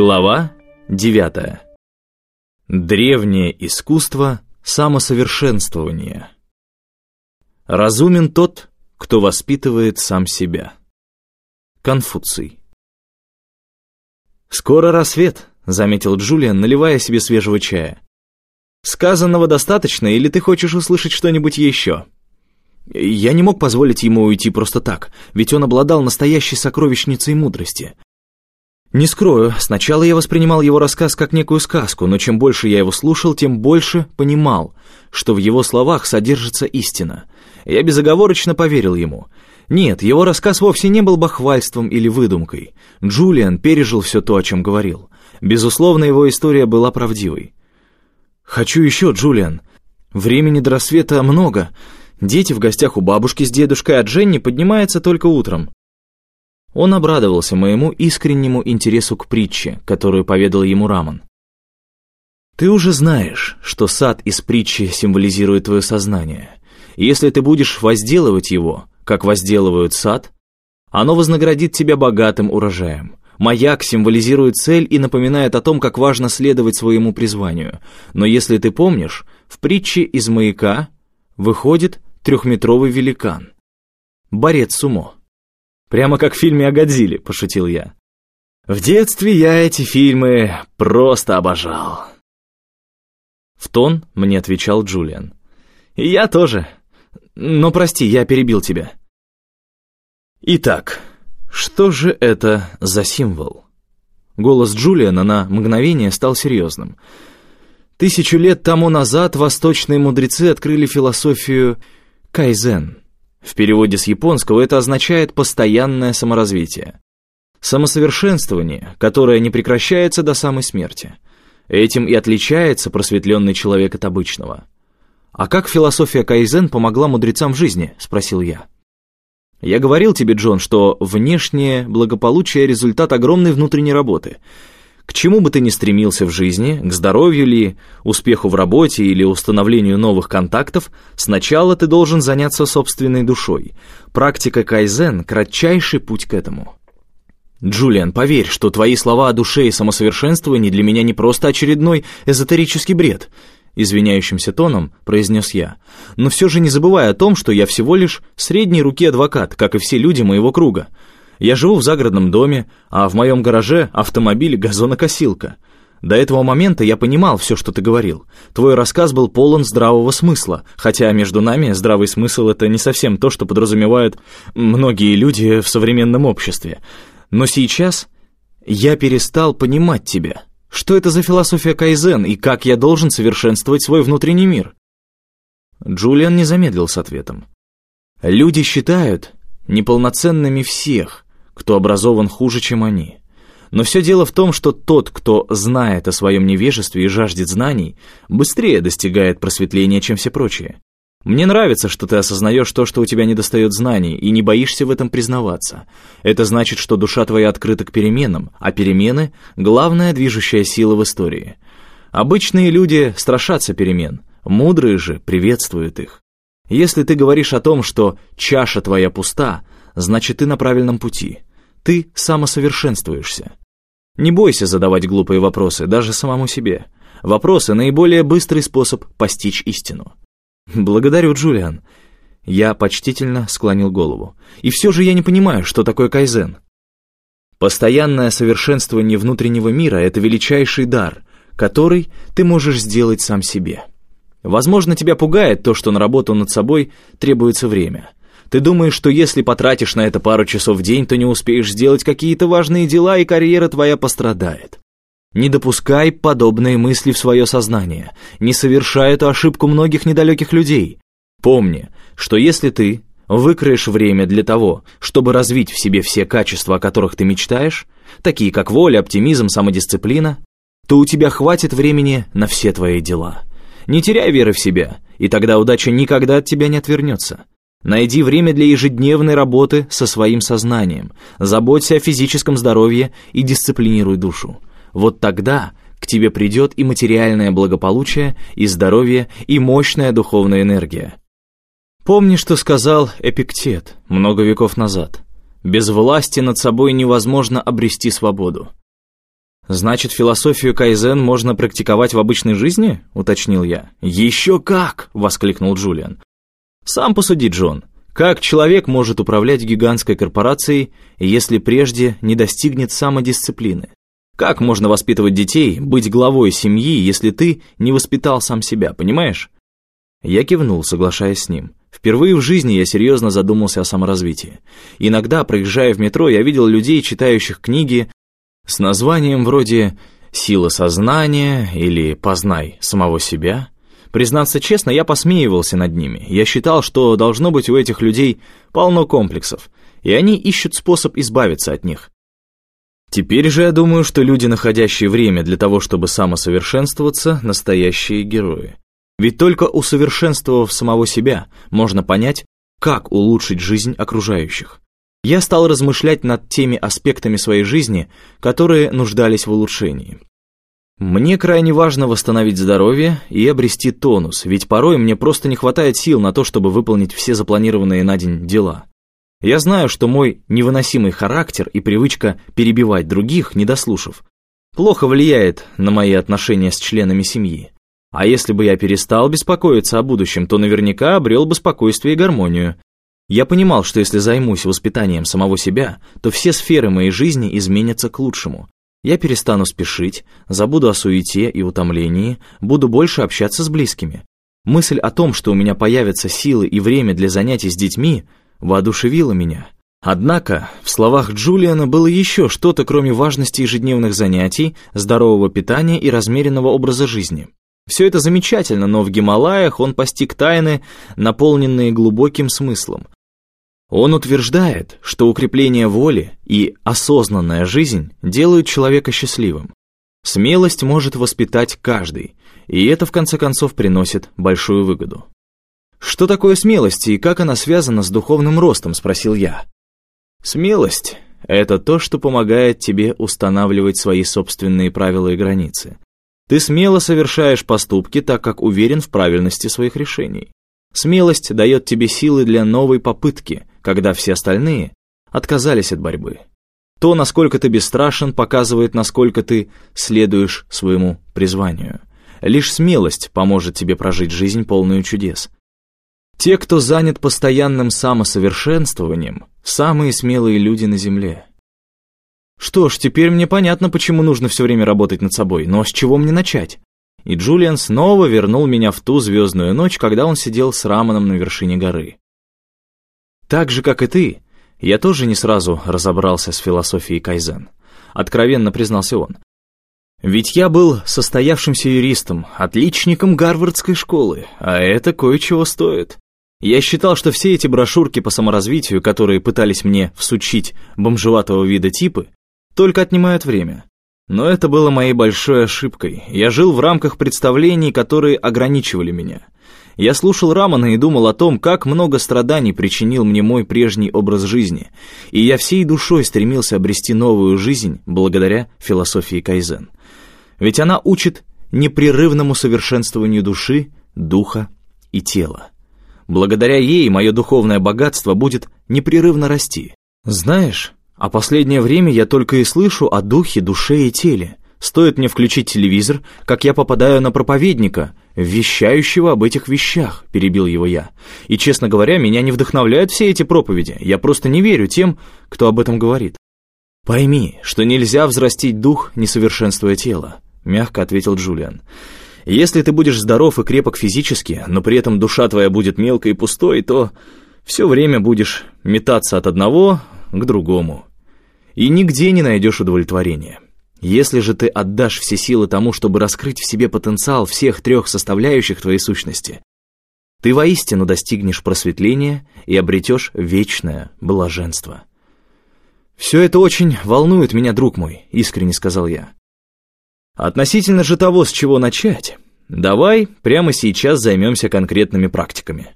Глава 9. Древнее искусство самосовершенствования. Разумен тот, кто воспитывает сам себя. Конфуций. «Скоро рассвет», — заметил Джулиан, наливая себе свежего чая. «Сказанного достаточно, или ты хочешь услышать что-нибудь еще?» Я не мог позволить ему уйти просто так, ведь он обладал настоящей сокровищницей мудрости — не скрою, сначала я воспринимал его рассказ как некую сказку, но чем больше я его слушал, тем больше понимал, что в его словах содержится истина. Я безоговорочно поверил ему. Нет, его рассказ вовсе не был бахвальством или выдумкой. Джулиан пережил все то, о чем говорил. Безусловно, его история была правдивой. «Хочу еще, Джулиан. Времени до рассвета много. Дети в гостях у бабушки с дедушкой, а Дженни поднимается только утром. Он обрадовался моему искреннему интересу к притче, которую поведал ему Раман. «Ты уже знаешь, что сад из притчи символизирует твое сознание. Если ты будешь возделывать его, как возделывают сад, оно вознаградит тебя богатым урожаем. Маяк символизирует цель и напоминает о том, как важно следовать своему призванию. Но если ты помнишь, в притче из маяка выходит трехметровый великан. Борец сумо. Прямо как в фильме о Годзилле, пошутил я. В детстве я эти фильмы просто обожал. В тон мне отвечал Джулиан. И я тоже. Но прости, я перебил тебя. Итак, что же это за символ? Голос Джулиана на мгновение стал серьезным. Тысячу лет тому назад восточные мудрецы открыли философию кайзен — в переводе с японского это означает «постоянное саморазвитие». Самосовершенствование, которое не прекращается до самой смерти. Этим и отличается просветленный человек от обычного. «А как философия Кайзен помогла мудрецам в жизни?» – спросил я. «Я говорил тебе, Джон, что внешнее благополучие – результат огромной внутренней работы – к чему бы ты ни стремился в жизни, к здоровью ли, успеху в работе или установлению новых контактов, сначала ты должен заняться собственной душой. Практика кайзен – кратчайший путь к этому. Джулиан, поверь, что твои слова о душе и самосовершенствовании для меня не просто очередной эзотерический бред, извиняющимся тоном произнес я. Но все же не забывай о том, что я всего лишь средней руки адвокат, как и все люди моего круга. Я живу в загородном доме, а в моем гараже автомобиль газонокосилка. До этого момента я понимал все, что ты говорил. Твой рассказ был полон здравого смысла, хотя между нами здравый смысл — это не совсем то, что подразумевают многие люди в современном обществе. Но сейчас я перестал понимать тебя. Что это за философия кайзен и как я должен совершенствовать свой внутренний мир? Джулиан не замедлил с ответом. Люди считают неполноценными всех, кто образован хуже, чем они. Но все дело в том, что тот, кто знает о своем невежестве и жаждет знаний, быстрее достигает просветления, чем все прочие. Мне нравится, что ты осознаешь то, что у тебя недостает знаний, и не боишься в этом признаваться. Это значит, что душа твоя открыта к переменам, а перемены — главная движущая сила в истории. Обычные люди страшатся перемен, мудрые же приветствуют их. Если ты говоришь о том, что чаша твоя пуста, значит, ты на правильном пути — ты самосовершенствуешься. Не бойся задавать глупые вопросы, даже самому себе. Вопросы — наиболее быстрый способ постичь истину. Благодарю, Джулиан. Я почтительно склонил голову. И все же я не понимаю, что такое кайзен. Постоянное совершенствование внутреннего мира — это величайший дар, который ты можешь сделать сам себе. Возможно, тебя пугает то, что на работу над собой требуется время. Ты думаешь, что если потратишь на это пару часов в день, то не успеешь сделать какие-то важные дела, и карьера твоя пострадает. Не допускай подобные мысли в свое сознание. Не совершай эту ошибку многих недалеких людей. Помни, что если ты выкроешь время для того, чтобы развить в себе все качества, о которых ты мечтаешь, такие как воля, оптимизм, самодисциплина, то у тебя хватит времени на все твои дела. Не теряй веры в себя, и тогда удача никогда от тебя не отвернется. Найди время для ежедневной работы со своим сознанием, заботься о физическом здоровье и дисциплинируй душу. Вот тогда к тебе придет и материальное благополучие, и здоровье, и мощная духовная энергия. Помни, что сказал Эпиктет много веков назад. Без власти над собой невозможно обрести свободу. «Значит, философию кайзен можно практиковать в обычной жизни?» — уточнил я. «Еще как!» — воскликнул Джулиан. «Сам посуди, Джон. Как человек может управлять гигантской корпорацией, если прежде не достигнет самодисциплины? Как можно воспитывать детей, быть главой семьи, если ты не воспитал сам себя, понимаешь?» Я кивнул, соглашаясь с ним. Впервые в жизни я серьезно задумался о саморазвитии. Иногда, проезжая в метро, я видел людей, читающих книги с названием вроде «Сила сознания» или «Познай самого себя». Признаться честно, я посмеивался над ними. Я считал, что должно быть у этих людей полно комплексов, и они ищут способ избавиться от них. Теперь же я думаю, что люди, находящие время для того, чтобы самосовершенствоваться, настоящие герои. Ведь только усовершенствовав самого себя, можно понять, как улучшить жизнь окружающих. Я стал размышлять над теми аспектами своей жизни, которые нуждались в улучшении. Мне крайне важно восстановить здоровье и обрести тонус, ведь порой мне просто не хватает сил на то, чтобы выполнить все запланированные на день дела. Я знаю, что мой невыносимый характер и привычка перебивать других, не дослушав, плохо влияет на мои отношения с членами семьи. А если бы я перестал беспокоиться о будущем, то наверняка обрел бы спокойствие и гармонию. Я понимал, что если займусь воспитанием самого себя, то все сферы моей жизни изменятся к лучшему. Я перестану спешить, забуду о суете и утомлении, буду больше общаться с близкими. Мысль о том, что у меня появятся силы и время для занятий с детьми, воодушевила меня. Однако в словах Джулиана было еще что-то, кроме важности ежедневных занятий, здорового питания и размеренного образа жизни. Все это замечательно, но в Гималаях он постиг тайны, наполненные глубоким смыслом. Он утверждает, что укрепление воли и осознанная жизнь делают человека счастливым. Смелость может воспитать каждый, и это в конце концов приносит большую выгоду. «Что такое смелость и как она связана с духовным ростом?» – спросил я. «Смелость – это то, что помогает тебе устанавливать свои собственные правила и границы. Ты смело совершаешь поступки, так как уверен в правильности своих решений. Смелость дает тебе силы для новой попытки, когда все остальные отказались от борьбы. То, насколько ты бесстрашен, показывает, насколько ты следуешь своему призванию. Лишь смелость поможет тебе прожить жизнь полную чудес. Те, кто занят постоянным самосовершенствованием, самые смелые люди на Земле. Что ж, теперь мне понятно, почему нужно все время работать над собой, но с чего мне начать? И Джулиан снова вернул меня в ту звездную ночь, когда он сидел с Раманом на вершине горы. Так же, как и ты, я тоже не сразу разобрался с философией Кайзен. Откровенно признался он. Ведь я был состоявшимся юристом, отличником Гарвардской школы, а это кое-чего стоит. Я считал, что все эти брошюрки по саморазвитию, которые пытались мне всучить бомжеватого вида типы, только отнимают время. Но это было моей большой ошибкой. Я жил в рамках представлений, которые ограничивали меня. Я слушал Рамана и думал о том, как много страданий причинил мне мой прежний образ жизни, и я всей душой стремился обрести новую жизнь благодаря философии Кайзен. Ведь она учит непрерывному совершенствованию души, духа и тела. Благодаря ей мое духовное богатство будет непрерывно расти. Знаешь, а последнее время я только и слышу о духе, душе и теле. Стоит мне включить телевизор, как я попадаю на проповедника, вещающего об этих вещах, перебил его я. И, честно говоря, меня не вдохновляют все эти проповеди. Я просто не верю тем, кто об этом говорит. Пойми, что нельзя взрастить дух, не совершенствуя тело, мягко ответил Джулиан. Если ты будешь здоров и крепок физически, но при этом душа твоя будет мелкой и пустой, то все время будешь метаться от одного к другому и нигде не найдешь удовлетворения. Если же ты отдашь все силы тому, чтобы раскрыть в себе потенциал всех трех составляющих твоей сущности, ты воистину достигнешь просветления и обретешь вечное блаженство. «Все это очень волнует меня, друг мой», — искренне сказал я. «Относительно же того, с чего начать, давай прямо сейчас займемся конкретными практиками.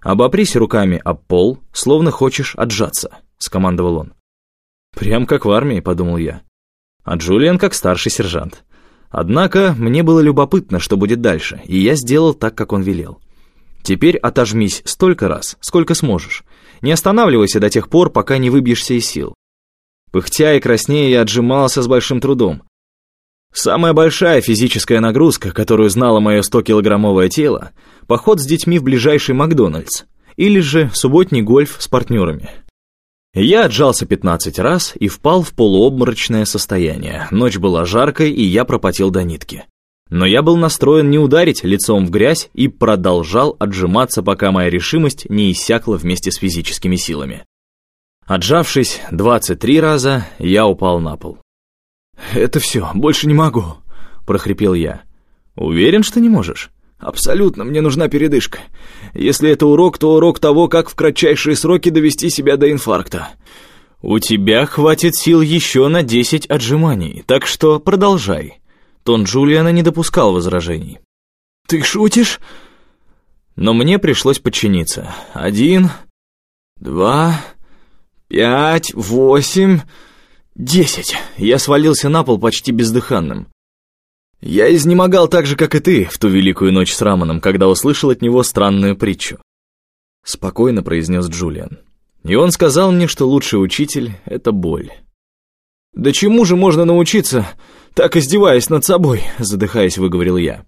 Обопрись руками об пол, словно хочешь отжаться», — скомандовал он. Прям как в армии, подумал я. А Джулиан как старший сержант. Однако мне было любопытно, что будет дальше, и я сделал так, как он велел. Теперь отожмись столько раз, сколько сможешь. Не останавливайся до тех пор, пока не выбьешься из сил. Пыхтя и краснея я отжимался с большим трудом. Самая большая физическая нагрузка, которую знало мое 100-килограммовое тело, поход с детьми в ближайший Макдональдс или же субботний гольф с партнерами. Я отжался 15 раз и впал в полуобморочное состояние. Ночь была жаркой, и я пропотел до нитки. Но я был настроен не ударить лицом в грязь и продолжал отжиматься, пока моя решимость не иссякла вместе с физическими силами. Отжавшись 23 раза, я упал на пол. «Это все, больше не могу», — прохрипел я. «Уверен, что не можешь?» «Абсолютно, мне нужна передышка. Если это урок, то урок того, как в кратчайшие сроки довести себя до инфаркта». «У тебя хватит сил еще на десять отжиманий, так что продолжай». Тон Джулиана не допускал возражений. «Ты шутишь?» Но мне пришлось подчиниться. «Один, два, пять, восемь...» «Десять!» Я свалился на пол почти бездыханным. Я изнемогал так же, как и ты, в ту великую ночь с Рамоном, когда услышал от него странную притчу. Спокойно произнес Джулиан. И он сказал мне, что лучший учитель — это боль. «Да чему же можно научиться, так издеваясь над собой?» — задыхаясь, выговорил я.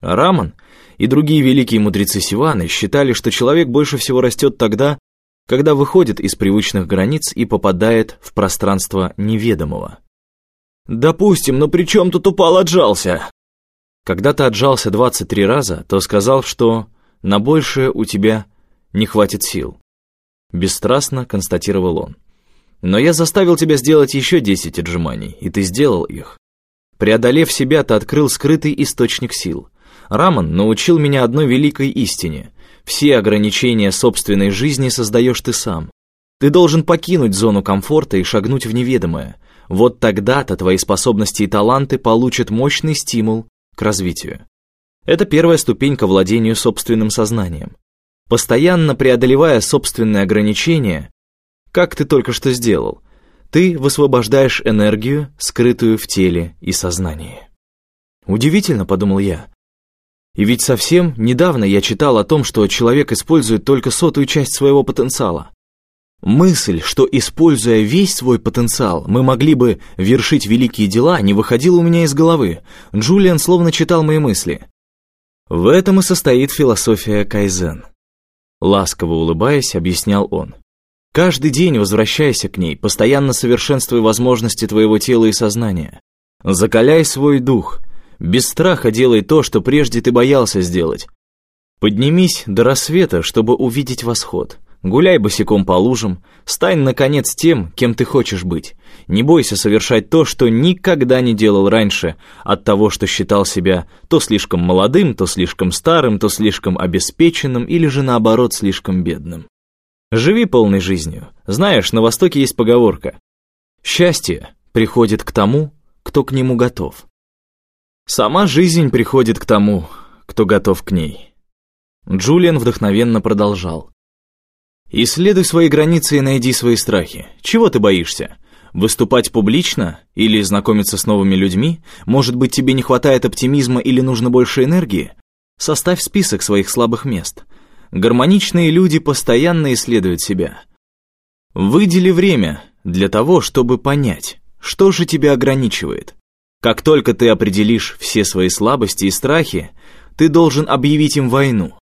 Рамон и другие великие мудрецы Сиваны считали, что человек больше всего растет тогда, когда выходит из привычных границ и попадает в пространство неведомого. «Допустим, но при чем тут упал отжался?» Когда ты отжался 23 раза, то сказал, что на большее у тебя не хватит сил. Бесстрастно констатировал он. Но я заставил тебя сделать еще 10 отжиманий, и ты сделал их. Преодолев себя, ты открыл скрытый источник сил. Раман научил меня одной великой истине. Все ограничения собственной жизни создаешь ты сам. Ты должен покинуть зону комфорта и шагнуть в неведомое. Вот тогда-то твои способности и таланты получат мощный стимул к развитию. Это первая ступень к владению собственным сознанием. Постоянно преодолевая собственные ограничения, как ты только что сделал, ты высвобождаешь энергию, скрытую в теле и сознании. Удивительно, подумал я, и ведь совсем недавно я читал о том, что человек использует только сотую часть своего потенциала. Мысль, что, используя весь свой потенциал, мы могли бы вершить великие дела, не выходила у меня из головы. Джулиан словно читал мои мысли. В этом и состоит философия Кайзен. Ласково улыбаясь, объяснял он. Каждый день возвращайся к ней, постоянно совершенствуй возможности твоего тела и сознания. Закаляй свой дух, без страха делай то, что прежде ты боялся сделать. Поднимись до рассвета, чтобы увидеть восход. Гуляй босиком по лужам, стань, наконец, тем, кем ты хочешь быть. Не бойся совершать то, что никогда не делал раньше, от того, что считал себя то слишком молодым, то слишком старым, то слишком обеспеченным или же, наоборот, слишком бедным. Живи полной жизнью. Знаешь, на Востоке есть поговорка. Счастье приходит к тому, кто к нему готов. Сама жизнь приходит к тому, кто готов к ней. Джулиан вдохновенно продолжал. «Исследуй свои границы и найди свои страхи. Чего ты боишься? Выступать публично? Или знакомиться с новыми людьми? Может быть, тебе не хватает оптимизма или нужно больше энергии? Составь список своих слабых мест. Гармоничные люди постоянно исследуют себя. Выдели время для того, чтобы понять, что же тебя ограничивает. Как только ты определишь все свои слабости и страхи, ты должен объявить им войну.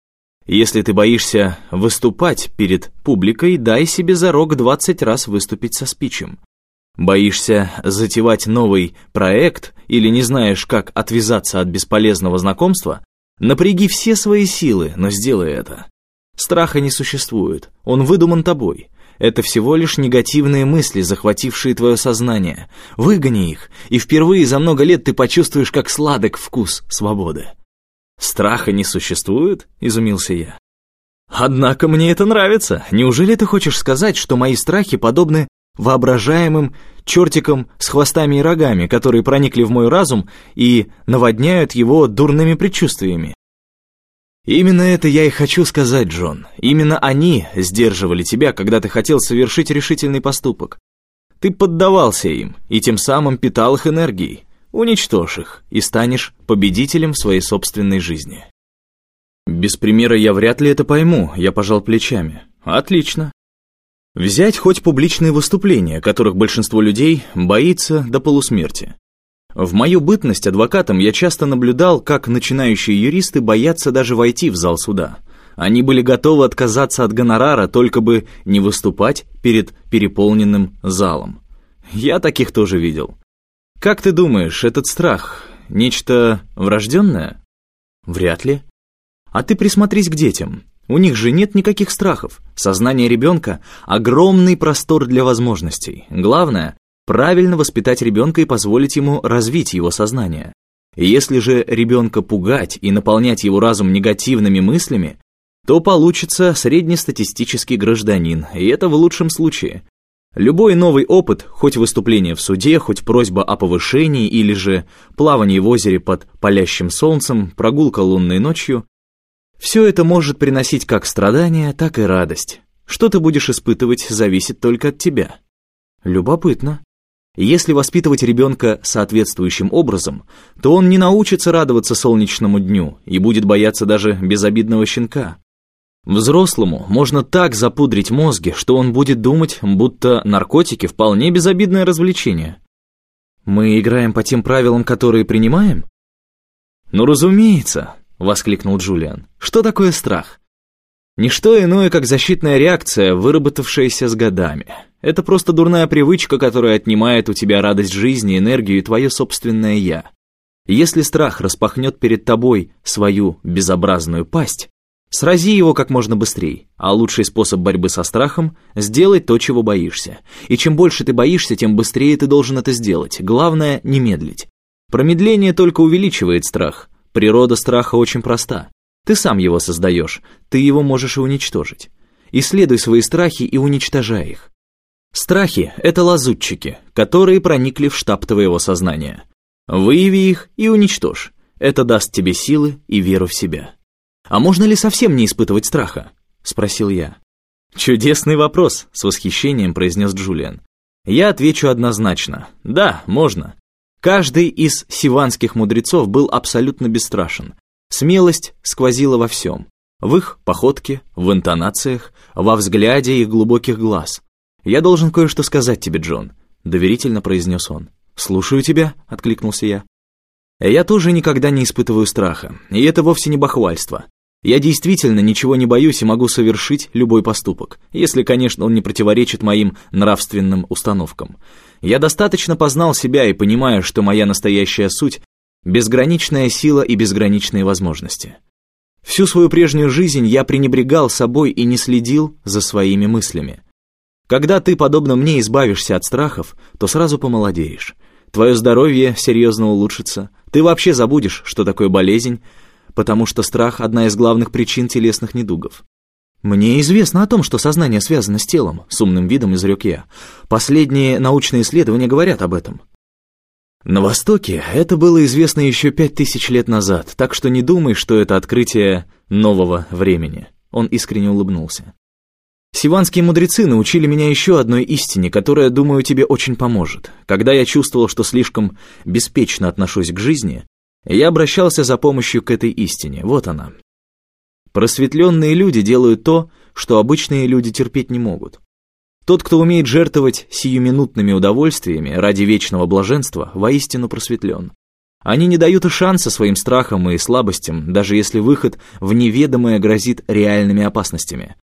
Если ты боишься выступать перед публикой, дай себе зарок 20 раз выступить со спичем. Боишься затевать новый проект или не знаешь, как отвязаться от бесполезного знакомства? Напряги все свои силы, но сделай это. Страха не существует, он выдуман тобой. Это всего лишь негативные мысли, захватившие твое сознание. Выгони их, и впервые за много лет ты почувствуешь, как сладок вкус свободы. «Страха не существует?» — изумился я. «Однако мне это нравится. Неужели ты хочешь сказать, что мои страхи подобны воображаемым чертикам с хвостами и рогами, которые проникли в мой разум и наводняют его дурными предчувствиями? Именно это я и хочу сказать, Джон. Именно они сдерживали тебя, когда ты хотел совершить решительный поступок. Ты поддавался им и тем самым питал их энергией. Уничтожь их и станешь победителем в своей собственной жизни. Без примера я вряд ли это пойму, я пожал плечами. Отлично. Взять хоть публичные выступления, которых большинство людей боится до полусмерти. В мою бытность адвокатом я часто наблюдал, как начинающие юристы боятся даже войти в зал суда. Они были готовы отказаться от гонорара, только бы не выступать перед переполненным залом. Я таких тоже видел. Как ты думаешь, этот страх — нечто врожденное? Вряд ли. А ты присмотрись к детям. У них же нет никаких страхов. Сознание ребенка — огромный простор для возможностей. Главное — правильно воспитать ребенка и позволить ему развить его сознание. Если же ребенка пугать и наполнять его разум негативными мыслями, то получится среднестатистический гражданин, и это в лучшем случае. Любой новый опыт, хоть выступление в суде, хоть просьба о повышении или же плавание в озере под палящим солнцем, прогулка лунной ночью, все это может приносить как страдания, так и радость. Что ты будешь испытывать, зависит только от тебя. Любопытно. Если воспитывать ребенка соответствующим образом, то он не научится радоваться солнечному дню и будет бояться даже безобидного щенка. Взрослому можно так запудрить мозги, что он будет думать, будто наркотики вполне безобидное развлечение. Мы играем по тем правилам, которые принимаем? Ну, разумеется, воскликнул Джулиан. Что такое страх? Ничто иное, как защитная реакция, выработавшаяся с годами. Это просто дурная привычка, которая отнимает у тебя радость жизни, энергию и твое собственное «я». Если страх распахнет перед тобой свою безобразную пасть, Срази его как можно быстрее, а лучший способ борьбы со страхом – сделать то, чего боишься. И чем больше ты боишься, тем быстрее ты должен это сделать. Главное – не медлить. Промедление только увеличивает страх. Природа страха очень проста. Ты сам его создаешь, ты его можешь и уничтожить. Исследуй свои страхи и уничтожай их. Страхи – это лазутчики, которые проникли в штаб твоего сознания. Выяви их и уничтожь. Это даст тебе силы и веру в себя. «А можно ли совсем не испытывать страха?» — спросил я. «Чудесный вопрос», — с восхищением произнес Джулиан. «Я отвечу однозначно. Да, можно. Каждый из сиванских мудрецов был абсолютно бесстрашен. Смелость сквозила во всем. В их походке, в интонациях, во взгляде их глубоких глаз. «Я должен кое-что сказать тебе, Джон», — доверительно произнес он. «Слушаю тебя», — откликнулся я. «Я тоже никогда не испытываю страха, и это вовсе не бахвальство. Я действительно ничего не боюсь и могу совершить любой поступок, если, конечно, он не противоречит моим нравственным установкам. Я достаточно познал себя и понимаю, что моя настоящая суть — безграничная сила и безграничные возможности. Всю свою прежнюю жизнь я пренебрегал собой и не следил за своими мыслями. Когда ты, подобно мне, избавишься от страхов, то сразу помолодеешь. Твое здоровье серьезно улучшится, ты вообще забудешь, что такое болезнь, потому что страх – одна из главных причин телесных недугов. «Мне известно о том, что сознание связано с телом», — с умным видом изрек я. «Последние научные исследования говорят об этом». На Востоке это было известно еще пять тысяч лет назад, так что не думай, что это открытие нового времени. Он искренне улыбнулся. Сиванские мудрецы научили меня еще одной истине, которая, думаю, тебе очень поможет. Когда я чувствовал, что слишком беспечно отношусь к жизни, я обращался за помощью к этой истине. Вот она. Просветленные люди делают то, что обычные люди терпеть не могут. Тот, кто умеет жертвовать сиюминутными удовольствиями ради вечного блаженства, воистину просветлен. Они не дают и шанса своим страхам и слабостям, даже если выход в неведомое грозит реальными опасностями.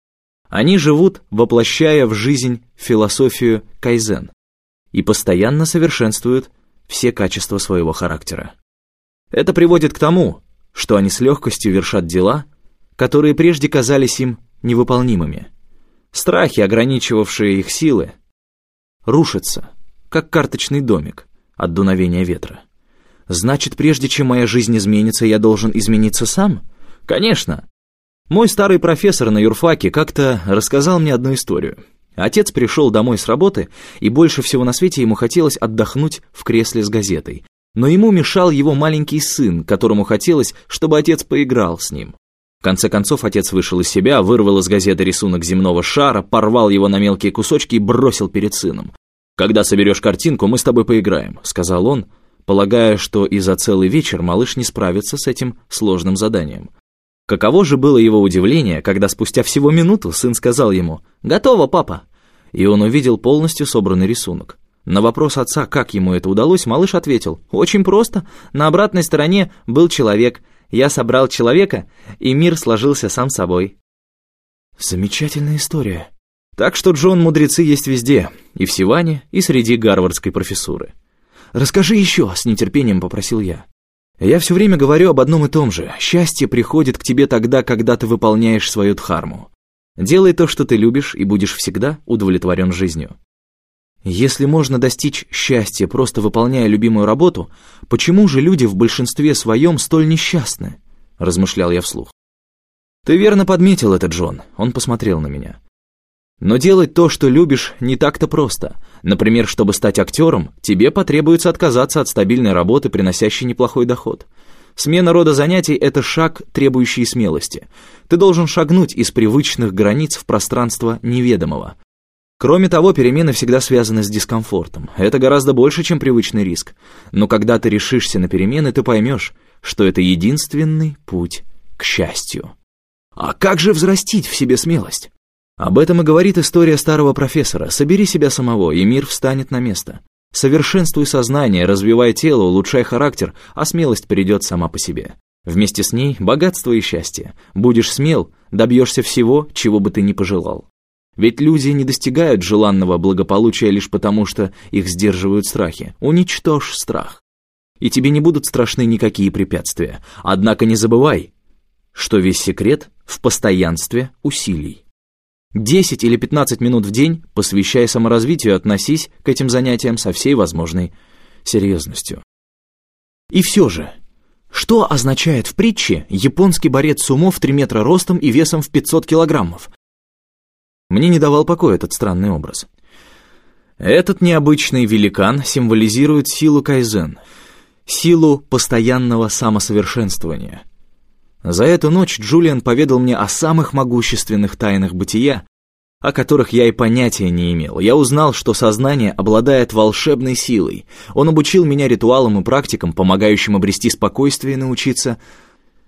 Они живут, воплощая в жизнь философию кайзен и постоянно совершенствуют все качества своего характера. Это приводит к тому, что они с легкостью вершат дела, которые прежде казались им невыполнимыми. Страхи, ограничивавшие их силы, рушатся, как карточный домик от дуновения ветра. Значит, прежде чем моя жизнь изменится, я должен измениться сам? Конечно. Мой старый профессор на юрфаке как-то рассказал мне одну историю. Отец пришел домой с работы, и больше всего на свете ему хотелось отдохнуть в кресле с газетой, но ему мешал его маленький сын, которому хотелось, чтобы отец поиграл с ним. В конце концов, отец вышел из себя, вырвал из газеты рисунок земного шара, порвал его на мелкие кусочки и бросил перед сыном. «Когда соберешь картинку, мы с тобой поиграем», — сказал он, полагая, что и за целый вечер малыш не справится с этим сложным заданием. Каково же было его удивление, когда спустя всего минуту сын сказал ему «Готово, папа!» И он увидел полностью собранный рисунок. На вопрос отца, как ему это удалось, малыш ответил, «Очень просто. На обратной стороне был человек. Я собрал человека, и мир сложился сам собой». Замечательная история. Так что Джон-мудрецы есть везде, и в Сиване, и среди гарвардской профессуры. «Расскажи еще», — с нетерпением попросил я. «Я все время говорю об одном и том же. Счастье приходит к тебе тогда, когда ты выполняешь свою дхарму. Делай то, что ты любишь, и будешь всегда удовлетворен жизнью. Если можно достичь счастья, просто выполняя любимую работу, почему же люди в большинстве своем столь несчастны?» — размышлял я вслух. «Ты верно подметил это, Джон», — он посмотрел на меня. «Но делать то, что любишь, не так-то просто. Например, чтобы стать актером, тебе потребуется отказаться от стабильной работы, приносящей неплохой доход. Смена рода занятий — это шаг, требующий смелости. Ты должен шагнуть из привычных границ в пространство неведомого. Кроме того, перемены всегда связаны с дискомфортом. Это гораздо больше, чем привычный риск. Но когда ты решишься на перемены, ты поймешь, что это единственный путь к счастью. А как же взрастить в себе смелость? Об этом и говорит история старого профессора. Собери себя самого, и мир встанет на место. Совершенствуй сознание, развивай тело, улучшай характер, а смелость придет сама по себе. Вместе с ней богатство и счастье. Будешь смел, добьешься всего, чего бы ты ни пожелал. Ведь люди не достигают желанного благополучия лишь потому, что их сдерживают страхи. Уничтожь страх. И тебе не будут страшны никакие препятствия. Однако не забывай, что весь секрет в постоянстве усилий. 10 или 15 минут в день, посвящая саморазвитию, относись к этим занятиям со всей возможной серьезностью. И все же, что означает в притче японский борец сумо в 3 метра ростом и весом в 500 килограммов? Мне не давал покоя этот странный образ. Этот необычный великан символизирует силу кайзен, силу постоянного самосовершенствования. За эту ночь Джулиан поведал мне о самых могущественных тайнах бытия, о которых я и понятия не имел. Я узнал, что сознание обладает волшебной силой. Он обучил меня ритуалам и практикам, помогающим обрести спокойствие и научиться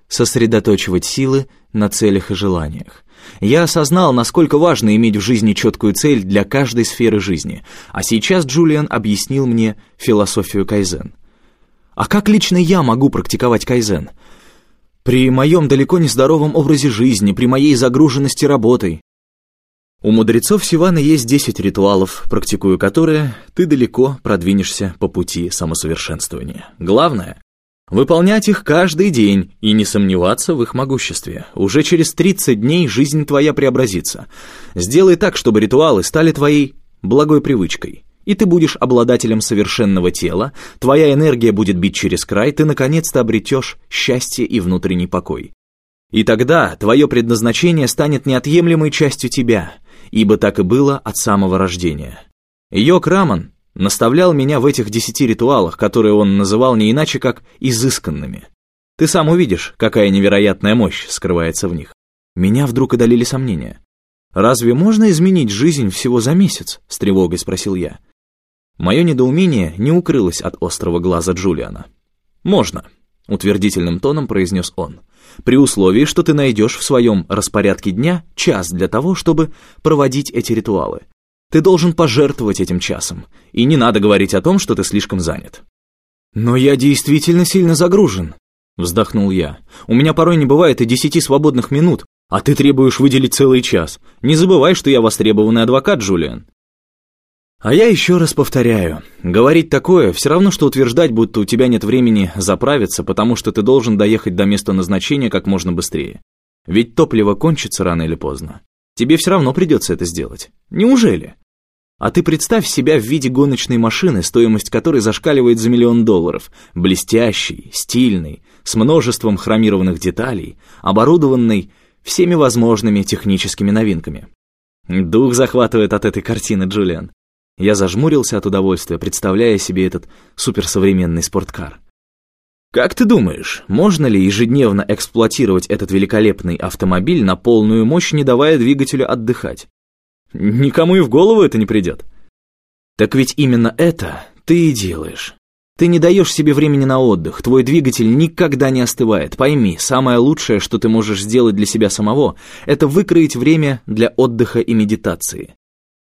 сосредоточивать силы на целях и желаниях. Я осознал, насколько важно иметь в жизни четкую цель для каждой сферы жизни, а сейчас Джулиан объяснил мне философию кайзен. А как лично я могу практиковать кайзен? При моем далеко не здоровом образе жизни, при моей загруженности работой. У мудрецов Сивана есть 10 ритуалов, практикуя которые, ты далеко продвинешься по пути самосовершенствования. Главное Выполнять их каждый день и не сомневаться в их могуществе. Уже через 30 дней жизнь твоя преобразится. Сделай так, чтобы ритуалы стали твоей благой привычкой. И ты будешь обладателем совершенного тела, твоя энергия будет бить через край, ты наконец-то обретешь счастье и внутренний покой. И тогда твое предназначение станет неотъемлемой частью тебя, ибо так и было от самого рождения. Йок Раман наставлял меня в этих десяти ритуалах, которые он называл не иначе как изысканными. Ты сам увидишь, какая невероятная мощь скрывается в них. Меня вдруг одолели сомнения. «Разве можно изменить жизнь всего за месяц?» — с тревогой спросил я. Мое недоумение не укрылось от острого глаза Джулиана. «Можно», — утвердительным тоном произнес он, «при условии, что ты найдешь в своем распорядке дня час для того, чтобы проводить эти ритуалы. Ты должен пожертвовать этим часом, и не надо говорить о том, что ты слишком занят». «Но я действительно сильно загружен», — вздохнул я. «У меня порой не бывает и десяти свободных минут, а ты требуешь выделить целый час. Не забывай, что я востребованный адвокат, Джулиан». А я еще раз повторяю, говорить такое все равно, что утверждать, будто у тебя нет времени заправиться, потому что ты должен доехать до места назначения как можно быстрее. Ведь топливо кончится рано или поздно. Тебе все равно придется это сделать. Неужели? А ты представь себя в виде гоночной машины, стоимость которой зашкаливает за миллион долларов, блестящей, стильной, с множеством хромированных деталей, оборудованной всеми возможными техническими новинками. Дух захватывает от этой картины, Джулиан. Я зажмурился от удовольствия, представляя себе этот суперсовременный спорткар. Как ты думаешь, можно ли ежедневно эксплуатировать этот великолепный автомобиль на полную мощь, не давая двигателю отдыхать? Никому и в голову это не придет. Так ведь именно это ты и делаешь. Ты не даешь себе времени на отдых, твой двигатель никогда не остывает. Пойми, самое лучшее, что ты можешь сделать для себя самого, это выкроить время для отдыха и медитации.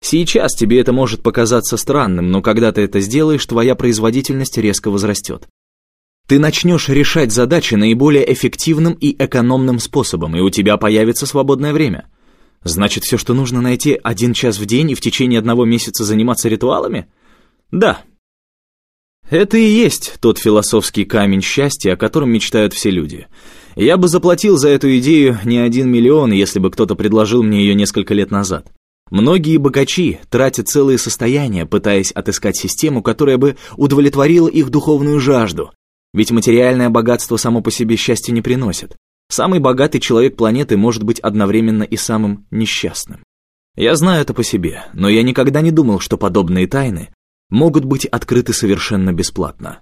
Сейчас тебе это может показаться странным, но когда ты это сделаешь, твоя производительность резко возрастет. Ты начнешь решать задачи наиболее эффективным и экономным способом, и у тебя появится свободное время. Значит, все, что нужно найти один час в день и в течение одного месяца заниматься ритуалами? Да. Это и есть тот философский камень счастья, о котором мечтают все люди. Я бы заплатил за эту идею не один миллион, если бы кто-то предложил мне ее несколько лет назад. Многие богачи тратят целые состояния, пытаясь отыскать систему, которая бы удовлетворила их духовную жажду, ведь материальное богатство само по себе счастья не приносит. Самый богатый человек планеты может быть одновременно и самым несчастным. Я знаю это по себе, но я никогда не думал, что подобные тайны могут быть открыты совершенно бесплатно.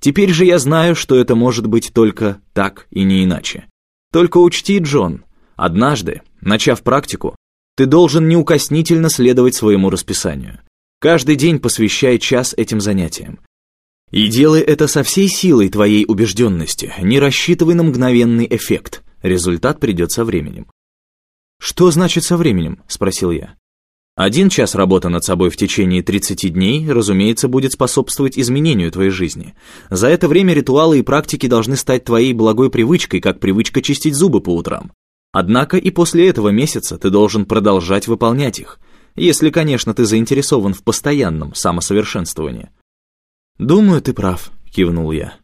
Теперь же я знаю, что это может быть только так и не иначе. Только учти, Джон, однажды, начав практику, ты должен неукоснительно следовать своему расписанию. Каждый день посвящай час этим занятиям. И делай это со всей силой твоей убежденности, не рассчитывай на мгновенный эффект, результат придет со временем. «Что значит со временем?» – спросил я. Один час работы над собой в течение 30 дней, разумеется, будет способствовать изменению твоей жизни. За это время ритуалы и практики должны стать твоей благой привычкой, как привычка чистить зубы по утрам. Однако и после этого месяца ты должен продолжать выполнять их, если, конечно, ты заинтересован в постоянном самосовершенствовании. «Думаю, ты прав», — кивнул я.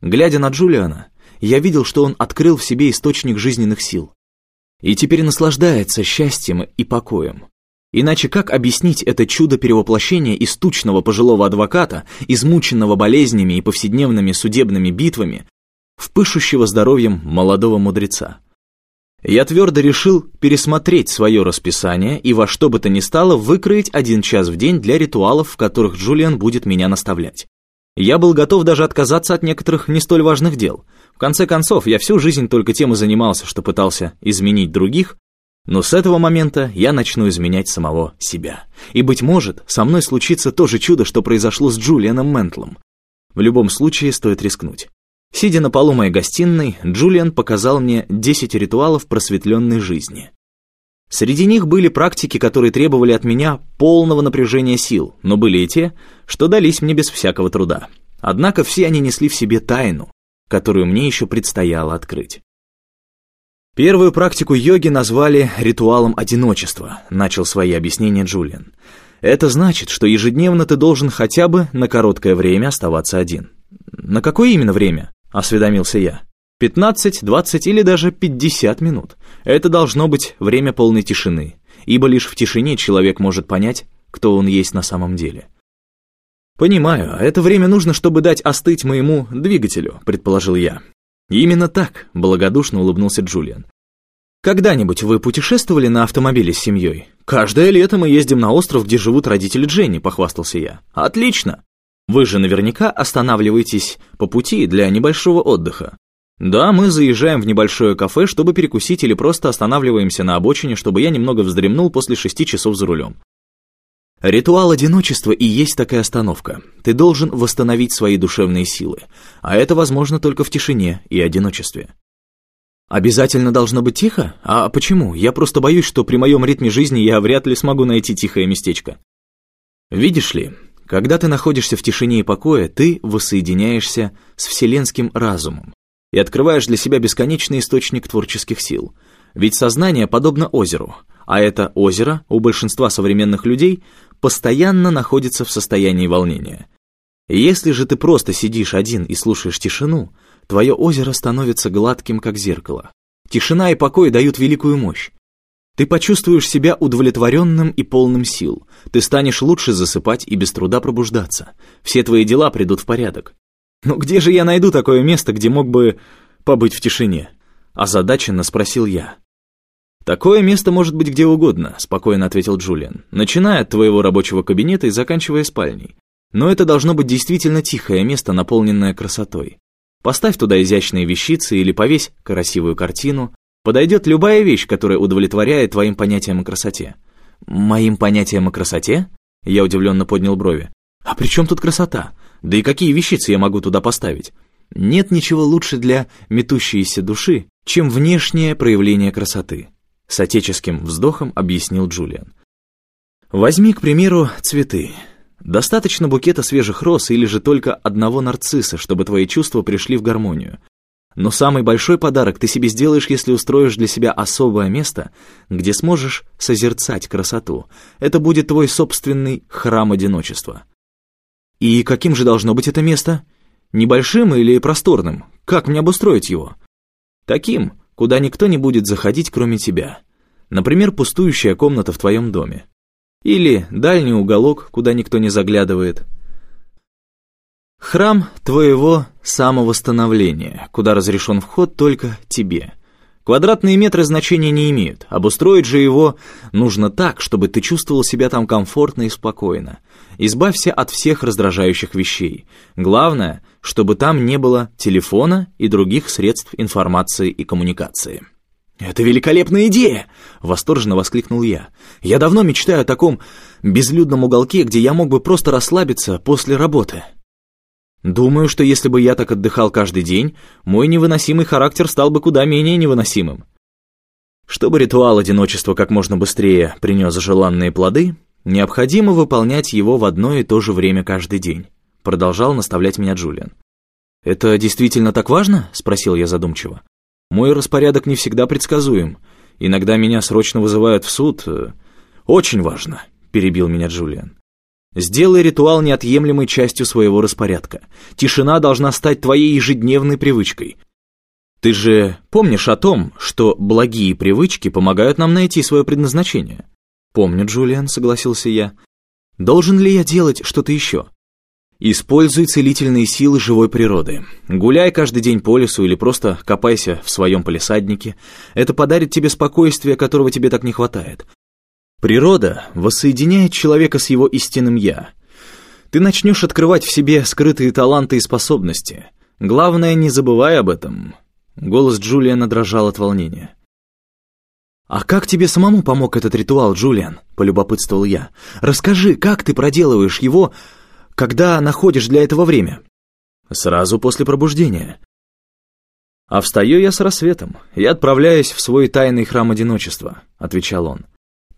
Глядя на Джулиана, я видел, что он открыл в себе источник жизненных сил. И теперь наслаждается счастьем и покоем. Иначе как объяснить это чудо перевоплощения из тучного пожилого адвоката, измученного болезнями и повседневными судебными битвами, в пышущего здоровьем молодого мудреца? Я твердо решил пересмотреть свое расписание и во что бы то ни стало выкроить один час в день для ритуалов, в которых Джулиан будет меня наставлять. Я был готов даже отказаться от некоторых не столь важных дел. В конце концов, я всю жизнь только тем и занимался, что пытался изменить других, но с этого момента я начну изменять самого себя. И, быть может, со мной случится то же чудо, что произошло с Джулианом Ментлом. В любом случае, стоит рискнуть. Сидя на полу моей гостиной, Джулиан показал мне 10 ритуалов просветленной жизни. Среди них были практики, которые требовали от меня полного напряжения сил, но были и те, что дались мне без всякого труда. Однако все они несли в себе тайну, которую мне еще предстояло открыть. Первую практику йоги назвали ритуалом одиночества, начал свои объяснения Джулиан. Это значит, что ежедневно ты должен хотя бы на короткое время оставаться один. На какое именно время? Осведомился я. 15, 20 или даже 50 минут. Это должно быть время полной тишины, ибо лишь в тишине человек может понять, кто он есть на самом деле. «Понимаю, это время нужно, чтобы дать остыть моему двигателю», — предположил я. «Именно так», — благодушно улыбнулся Джулиан. «Когда-нибудь вы путешествовали на автомобиле с семьей? Каждое лето мы ездим на остров, где живут родители Дженни», — похвастался я. «Отлично! Вы же наверняка останавливаетесь по пути для небольшого отдыха. Да, мы заезжаем в небольшое кафе, чтобы перекусить, или просто останавливаемся на обочине, чтобы я немного вздремнул после шести часов за рулем. Ритуал одиночества и есть такая остановка. Ты должен восстановить свои душевные силы, а это возможно только в тишине и одиночестве. Обязательно должно быть тихо? А почему? Я просто боюсь, что при моем ритме жизни я вряд ли смогу найти тихое местечко. Видишь ли, когда ты находишься в тишине и покое, ты воссоединяешься с вселенским разумом, и открываешь для себя бесконечный источник творческих сил. Ведь сознание подобно озеру, а это озеро у большинства современных людей постоянно находится в состоянии волнения. Если же ты просто сидишь один и слушаешь тишину, твое озеро становится гладким, как зеркало. Тишина и покой дают великую мощь. Ты почувствуешь себя удовлетворенным и полным сил. Ты станешь лучше засыпать и без труда пробуждаться. Все твои дела придут в порядок. «Но где же я найду такое место, где мог бы побыть в тишине?» Озадаченно спросил я. «Такое место может быть где угодно», — спокойно ответил Джулиан, начиная от твоего рабочего кабинета и заканчивая спальней. «Но это должно быть действительно тихое место, наполненное красотой. Поставь туда изящные вещицы или повесь красивую картину. Подойдет любая вещь, которая удовлетворяет твоим понятиям о красоте». «Моим понятиям о красоте?» Я удивленно поднял брови. «А при чем тут красота? Да и какие вещицы я могу туда поставить? Нет ничего лучше для метущейся души, чем внешнее проявление красоты. С отеческим вздохом объяснил Джулиан. Возьми, к примеру, цветы. Достаточно букета свежих роз или же только одного нарцисса, чтобы твои чувства пришли в гармонию. Но самый большой подарок ты себе сделаешь, если устроишь для себя особое место, где сможешь созерцать красоту. Это будет твой собственный храм одиночества. И каким же должно быть это место? Небольшим или просторным? Как мне обустроить его? Таким, куда никто не будет заходить, кроме тебя. Например, пустующая комната в твоем доме. Или дальний уголок, куда никто не заглядывает. Храм твоего самовосстановления, куда разрешен вход только тебе. Квадратные метры значения не имеют, обустроить же его нужно так, чтобы ты чувствовал себя там комфортно и спокойно. Избавься от всех раздражающих вещей. Главное, чтобы там не было телефона и других средств информации и коммуникации. «Это великолепная идея!» — восторженно воскликнул я. «Я давно мечтаю о таком безлюдном уголке, где я мог бы просто расслабиться после работы». Думаю, что если бы я так отдыхал каждый день, мой невыносимый характер стал бы куда менее невыносимым. Чтобы ритуал одиночества как можно быстрее принес желанные плоды, необходимо выполнять его в одно и то же время каждый день, продолжал наставлять меня Джулиан. «Это действительно так важно?» — спросил я задумчиво. «Мой распорядок не всегда предсказуем. Иногда меня срочно вызывают в суд. Очень важно», — перебил меня Джулиан. Сделай ритуал неотъемлемой частью своего распорядка. Тишина должна стать твоей ежедневной привычкой. Ты же помнишь о том, что благие привычки помогают нам найти свое предназначение? Помню, Джулиан, согласился я. Должен ли я делать что-то еще? Используй целительные силы живой природы. Гуляй каждый день по лесу или просто копайся в своем полисаднике. Это подарит тебе спокойствие, которого тебе так не хватает. Природа воссоединяет человека с его истинным «я». Ты начнешь открывать в себе скрытые таланты и способности. Главное, не забывай об этом. Голос Джулиана дрожал от волнения. «А как тебе самому помог этот ритуал, Джулиан?» — полюбопытствовал я. «Расскажи, как ты проделываешь его, когда находишь для этого время?» «Сразу после пробуждения. А встаю я с рассветом и отправляюсь в свой тайный храм одиночества», — отвечал он.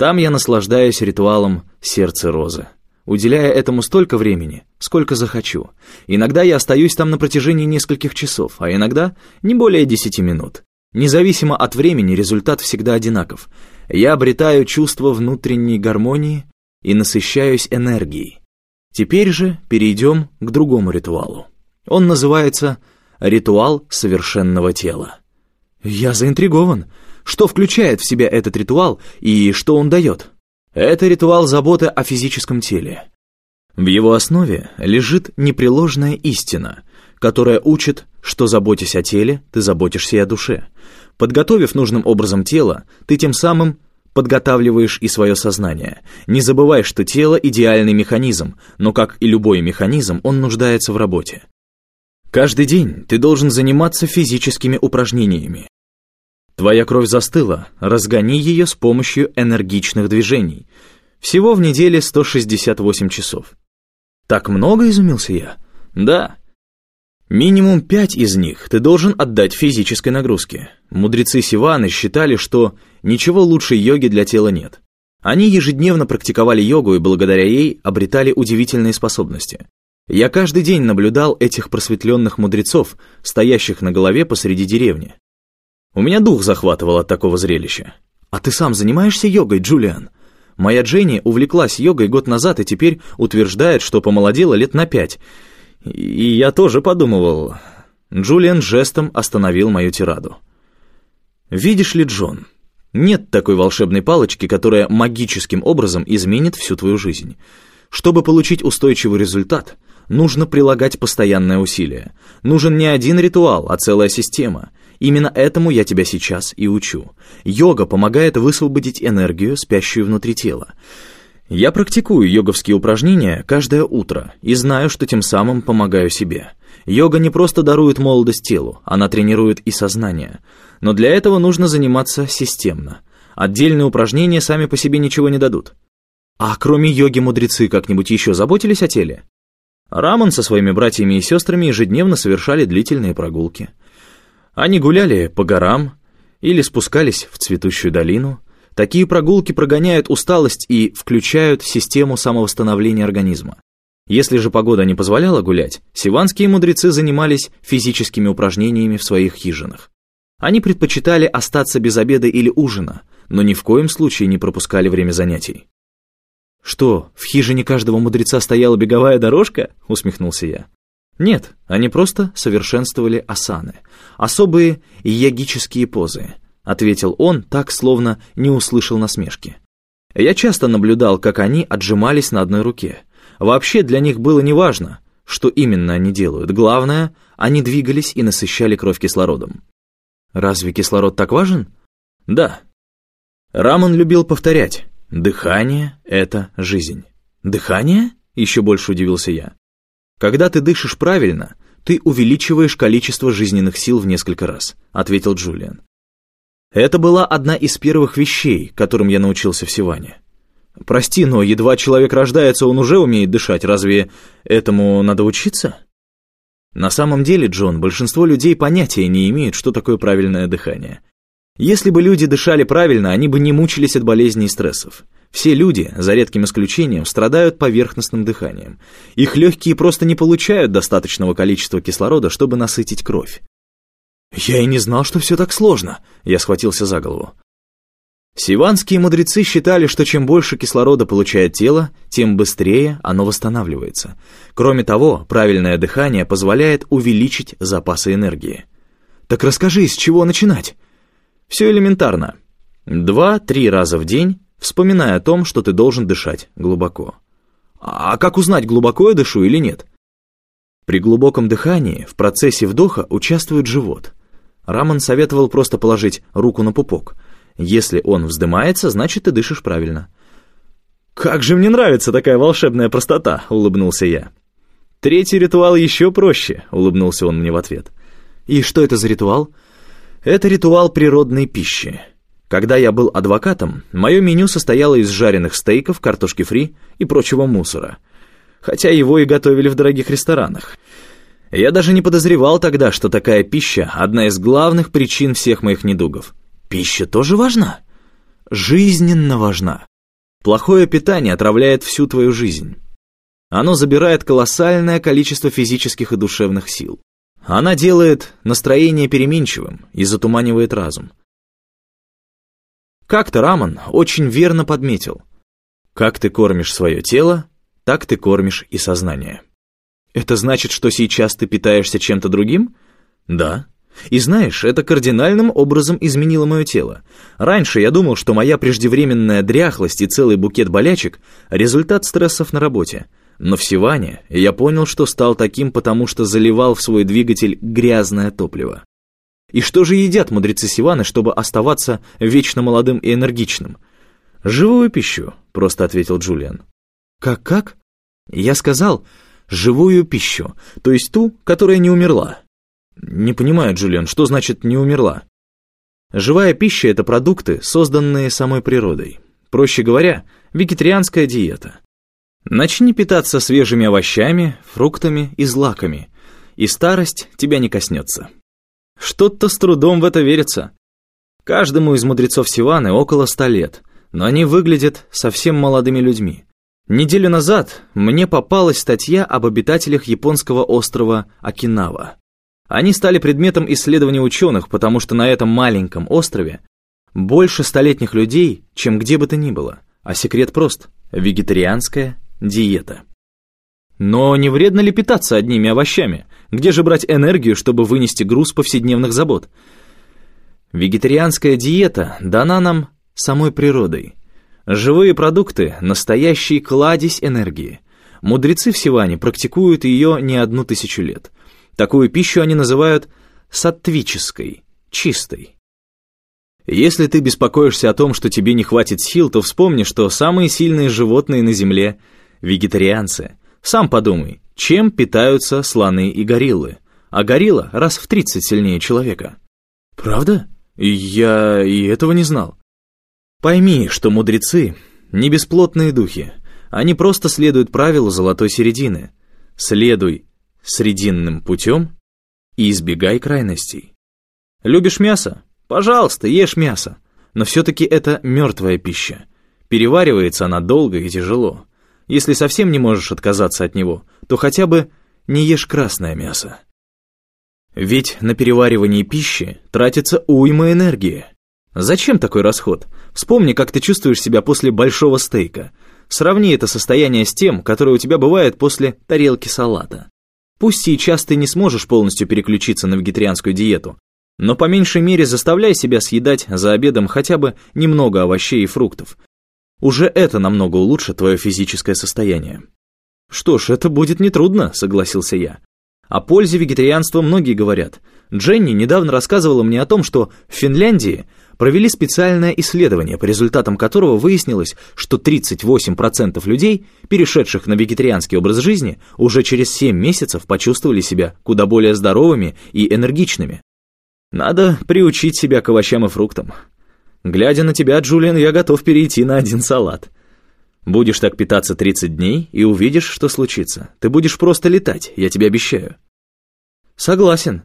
Там я наслаждаюсь ритуалом сердца розы, уделяя этому столько времени, сколько захочу. Иногда я остаюсь там на протяжении нескольких часов, а иногда не более десяти минут. Независимо от времени, результат всегда одинаков. Я обретаю чувство внутренней гармонии и насыщаюсь энергией. Теперь же перейдем к другому ритуалу. Он называется «Ритуал совершенного тела». Я заинтригован. Что включает в себя этот ритуал и что он дает? Это ритуал заботы о физическом теле. В его основе лежит непреложная истина, которая учит, что заботясь о теле, ты заботишься и о душе. Подготовив нужным образом тело, ты тем самым подготавливаешь и свое сознание. Не забывай, что тело – идеальный механизм, но, как и любой механизм, он нуждается в работе. Каждый день ты должен заниматься физическими упражнениями, Твоя кровь застыла, разгони ее с помощью энергичных движений. Всего в неделе 168 часов. Так много, изумился я? Да. Минимум пять из них ты должен отдать физической нагрузке. Мудрецы Сиваны считали, что ничего лучше йоги для тела нет. Они ежедневно практиковали йогу и благодаря ей обретали удивительные способности. Я каждый день наблюдал этих просветленных мудрецов, стоящих на голове посреди деревни. У меня дух захватывал от такого зрелища. А ты сам занимаешься йогой, Джулиан? Моя Дженни увлеклась йогой год назад и теперь утверждает, что помолодела лет на пять. И я тоже подумывал. Джулиан жестом остановил мою тираду. Видишь ли, Джон, нет такой волшебной палочки, которая магическим образом изменит всю твою жизнь. Чтобы получить устойчивый результат, нужно прилагать постоянное усилие. Нужен не один ритуал, а целая система — Именно этому я тебя сейчас и учу. Йога помогает высвободить энергию, спящую внутри тела. Я практикую йоговские упражнения каждое утро и знаю, что тем самым помогаю себе. Йога не просто дарует молодость телу, она тренирует и сознание. Но для этого нужно заниматься системно. Отдельные упражнения сами по себе ничего не дадут. А кроме йоги мудрецы как-нибудь еще заботились о теле? Раман со своими братьями и сестрами ежедневно совершали длительные прогулки. Они гуляли по горам или спускались в цветущую долину, Такие прогулки прогоняют усталость и включают систему самовосстановления организма. Если же погода не позволяла гулять, сиванские мудрецы занимались физическими упражнениями в своих хижинах. Они предпочитали остаться без обеда или ужина, но ни в коем случае не пропускали время занятий. «Что, в хижине каждого мудреца стояла беговая дорожка?» — усмехнулся я. Нет, они просто совершенствовали асаны, особые йогические позы, ответил он, так словно не услышал насмешки. Я часто наблюдал, как они отжимались на одной руке. Вообще для них было неважно, что именно они делают. Главное, они двигались и насыщали кровь кислородом. Разве кислород так важен? Да. Рамон любил повторять. Дыхание — это жизнь. Дыхание? Еще больше удивился я. Когда ты дышишь правильно, ты увеличиваешь количество жизненных сил в несколько раз, ответил Джулиан. Это была одна из первых вещей, которым я научился в Сиване. Прости, но едва человек рождается, он уже умеет дышать. Разве этому надо учиться? На самом деле, Джон, большинство людей понятия не имеют, что такое правильное дыхание. Если бы люди дышали правильно, они бы не мучились от болезней и стрессов. Все люди, за редким исключением, страдают поверхностным дыханием. Их легкие просто не получают достаточного количества кислорода, чтобы насытить кровь. «Я и не знал, что все так сложно», — я схватился за голову. Сиванские мудрецы считали, что чем больше кислорода получает тело, тем быстрее оно восстанавливается. Кроме того, правильное дыхание позволяет увеличить запасы энергии. Так расскажи, с чего начинать? Все элементарно. Два-три раза в день вспоминая о том, что ты должен дышать глубоко. А как узнать, глубоко я дышу или нет? При глубоком дыхании в процессе вдоха участвует живот. Раман советовал просто положить руку на пупок – если он вздымается, значит, ты дышишь правильно. «Как же мне нравится такая волшебная простота!» — улыбнулся я. «Третий ритуал еще проще», — улыбнулся он мне в ответ. «И что это за ритуал?» «Это ритуал природной пищи. Когда я был адвокатом, мое меню состояло из жареных стейков, картошки фри и прочего мусора. Хотя его и готовили в дорогих ресторанах. Я даже не подозревал тогда, что такая пища — одна из главных причин всех моих недугов. Пища тоже важна? Жизненно важна. Плохое питание отравляет всю твою жизнь. Оно забирает колоссальное количество физических и душевных сил. Она делает настроение переменчивым и затуманивает разум. Как-то Раман очень верно подметил. Как ты кормишь свое тело, так ты кормишь и сознание. Это значит, что сейчас ты питаешься чем-то другим? Да. И знаешь, это кардинальным образом изменило мое тело. Раньше я думал, что моя преждевременная дряхлость и целый букет болячек – результат стрессов на работе. Но в Сиване я понял, что стал таким, потому что заливал в свой двигатель грязное топливо. И что же едят мудрецы Сиваны, чтобы оставаться вечно молодым и энергичным? «Живую пищу», — просто ответил Джулиан. «Как-как?» «Я сказал, живую пищу, то есть ту, которая не умерла». Не понимаю, Джулиан, что значит «не умерла»? Живая пища – это продукты, созданные самой природой. Проще говоря, вегетарианская диета. Начни питаться свежими овощами, фруктами и злаками, и старость тебя не коснется. Что-то с трудом в это верится. Каждому из мудрецов Сиваны около ста лет, но они выглядят совсем молодыми людьми. Неделю назад мне попалась статья об обитателях японского острова Окинава. Они стали предметом исследования ученых, потому что на этом маленьком острове больше столетних людей, чем где бы то ни было. А секрет прост – вегетарианская диета. Но не вредно ли питаться одними овощами? Где же брать энергию, чтобы вынести груз повседневных забот? Вегетарианская диета дана нам самой природой. Живые продукты – настоящий кладезь энергии. Мудрецы в Сиване практикуют ее не одну тысячу лет – Такую пищу они называют саттвической, чистой. Если ты беспокоишься о том, что тебе не хватит сил, то вспомни, что самые сильные животные на Земле — вегетарианцы. Сам подумай, чем питаются слоны и гориллы? А горилла раз в 30 сильнее человека. Правда? Я и этого не знал. Пойми, что мудрецы — не бесплотные духи. Они просто следуют правилу золотой середины. Следуй срединным путем и избегай крайностей. Любишь мясо? Пожалуйста, ешь мясо. но все-таки это мертвая пища. Переваривается она долго и тяжело. Если совсем не можешь отказаться от него, то хотя бы не ешь красное мясо. Ведь на переваривание пищи тратится уйма энергии. Зачем такой расход? Вспомни, как ты чувствуешь себя после большого стейка. Сравни это состояние с тем, которое у тебя бывает после тарелки салата. Пусть сейчас ты не сможешь полностью переключиться на вегетарианскую диету, но по меньшей мере заставляй себя съедать за обедом хотя бы немного овощей и фруктов. Уже это намного улучшит твое физическое состояние. Что ж, это будет нетрудно, согласился я. О пользе вегетарианства многие говорят. Дженни недавно рассказывала мне о том, что в Финляндии провели специальное исследование, по результатам которого выяснилось, что 38% людей, перешедших на вегетарианский образ жизни, уже через 7 месяцев почувствовали себя куда более здоровыми и энергичными. Надо приучить себя к овощам и фруктам. Глядя на тебя, Джулиан, я готов перейти на один салат. Будешь так питаться 30 дней и увидишь, что случится. Ты будешь просто летать, я тебе обещаю. Согласен.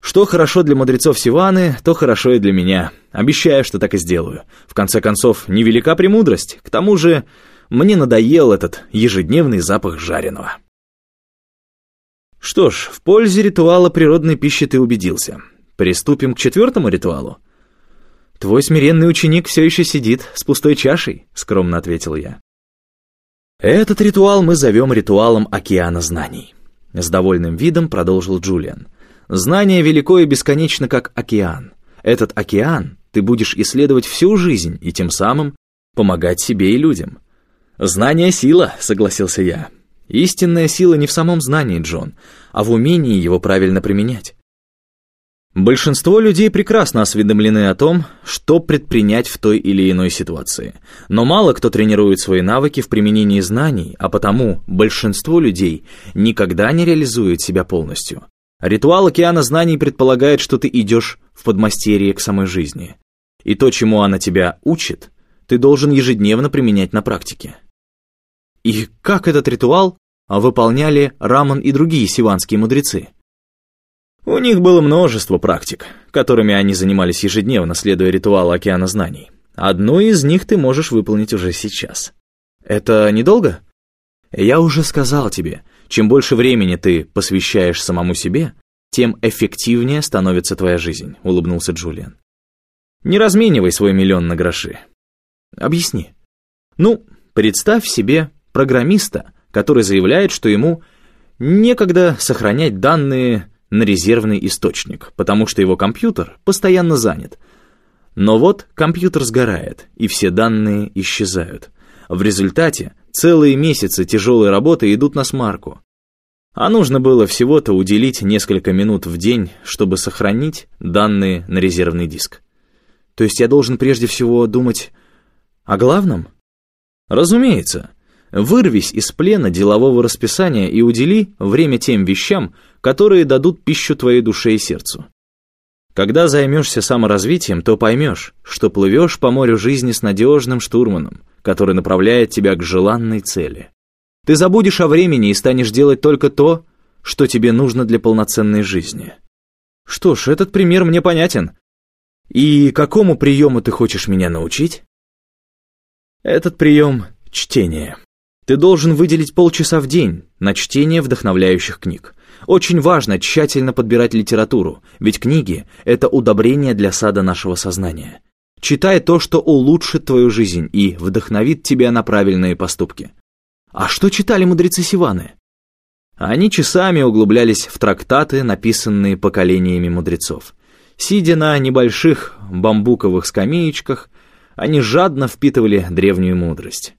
Что хорошо для мудрецов Сиваны, то хорошо и для меня. Обещаю, что так и сделаю. В конце концов, невелика премудрость. К тому же, мне надоел этот ежедневный запах жареного. Что ж, в пользе ритуала природной пищи ты убедился. Приступим к четвертому ритуалу. «Твой смиренный ученик все еще сидит с пустой чашей», — скромно ответил я. «Этот ритуал мы зовем ритуалом океана знаний», — с довольным видом продолжил Джулиан. «Знание велико и бесконечно, как океан. Этот океан ты будешь исследовать всю жизнь и тем самым помогать себе и людям». «Знание — сила», — согласился я. «Истинная сила не в самом знании, Джон, а в умении его правильно применять. Большинство людей прекрасно осведомлены о том, что предпринять в той или иной ситуации. Но мало кто тренирует свои навыки в применении знаний, а потому большинство людей никогда не реализует себя полностью. Ритуал океана знаний предполагает, что ты идешь в подмастерье к самой жизни. И то, чему она тебя учит, ты должен ежедневно применять на практике. И как этот ритуал выполняли Раман и другие сиванские мудрецы? У них было множество практик, которыми они занимались ежедневно, следуя ритуалу океана знаний. Одну из них ты можешь выполнить уже сейчас. Это недолго? Я уже сказал тебе, чем больше времени ты посвящаешь самому себе, тем эффективнее становится твоя жизнь, улыбнулся Джулиан. Не разменивай свой миллион на гроши. Объясни. Ну, представь себе программиста, который заявляет, что ему некогда сохранять данные на резервный источник, потому что его компьютер постоянно занят. Но вот компьютер сгорает, и все данные исчезают. В результате целые месяцы тяжелой работы идут на смарку. А нужно было всего-то уделить несколько минут в день, чтобы сохранить данные на резервный диск. То есть я должен прежде всего думать о главном? Разумеется. Вырвись из плена делового расписания и удели время тем вещам, которые дадут пищу твоей душе и сердцу. Когда займешься саморазвитием, то поймешь, что плывешь по морю жизни с надежным штурманом, который направляет тебя к желанной цели. Ты забудешь о времени и станешь делать только то, что тебе нужно для полноценной жизни. Что ж, этот пример мне понятен. И какому приему ты хочешь меня научить? Этот прием — чтение. Ты должен выделить полчаса в день на чтение вдохновляющих книг. Очень важно тщательно подбирать литературу, ведь книги — это удобрение для сада нашего сознания. Читай то, что улучшит твою жизнь и вдохновит тебя на правильные поступки. А что читали мудрецы Сиваны? Они часами углублялись в трактаты, написанные поколениями мудрецов. Сидя на небольших бамбуковых скамеечках, они жадно впитывали древнюю мудрость.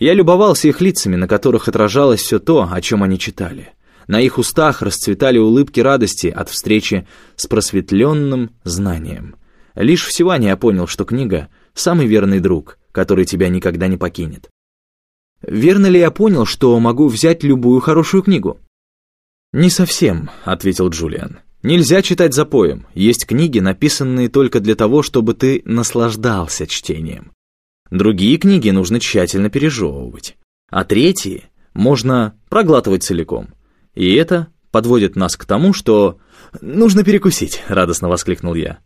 Я любовался их лицами, на которых отражалось все то, о чем они читали. На их устах расцветали улыбки радости от встречи с просветленным знанием. Лишь в Сиване я понял, что книга — самый верный друг, который тебя никогда не покинет. Верно ли я понял, что могу взять любую хорошую книгу? «Не совсем», — ответил Джулиан. «Нельзя читать запоем. Есть книги, написанные только для того, чтобы ты наслаждался чтением. Другие книги нужно тщательно пережевывать, а третьи можно проглатывать целиком. И это подводит нас к тому, что... «Нужно перекусить», — радостно воскликнул я.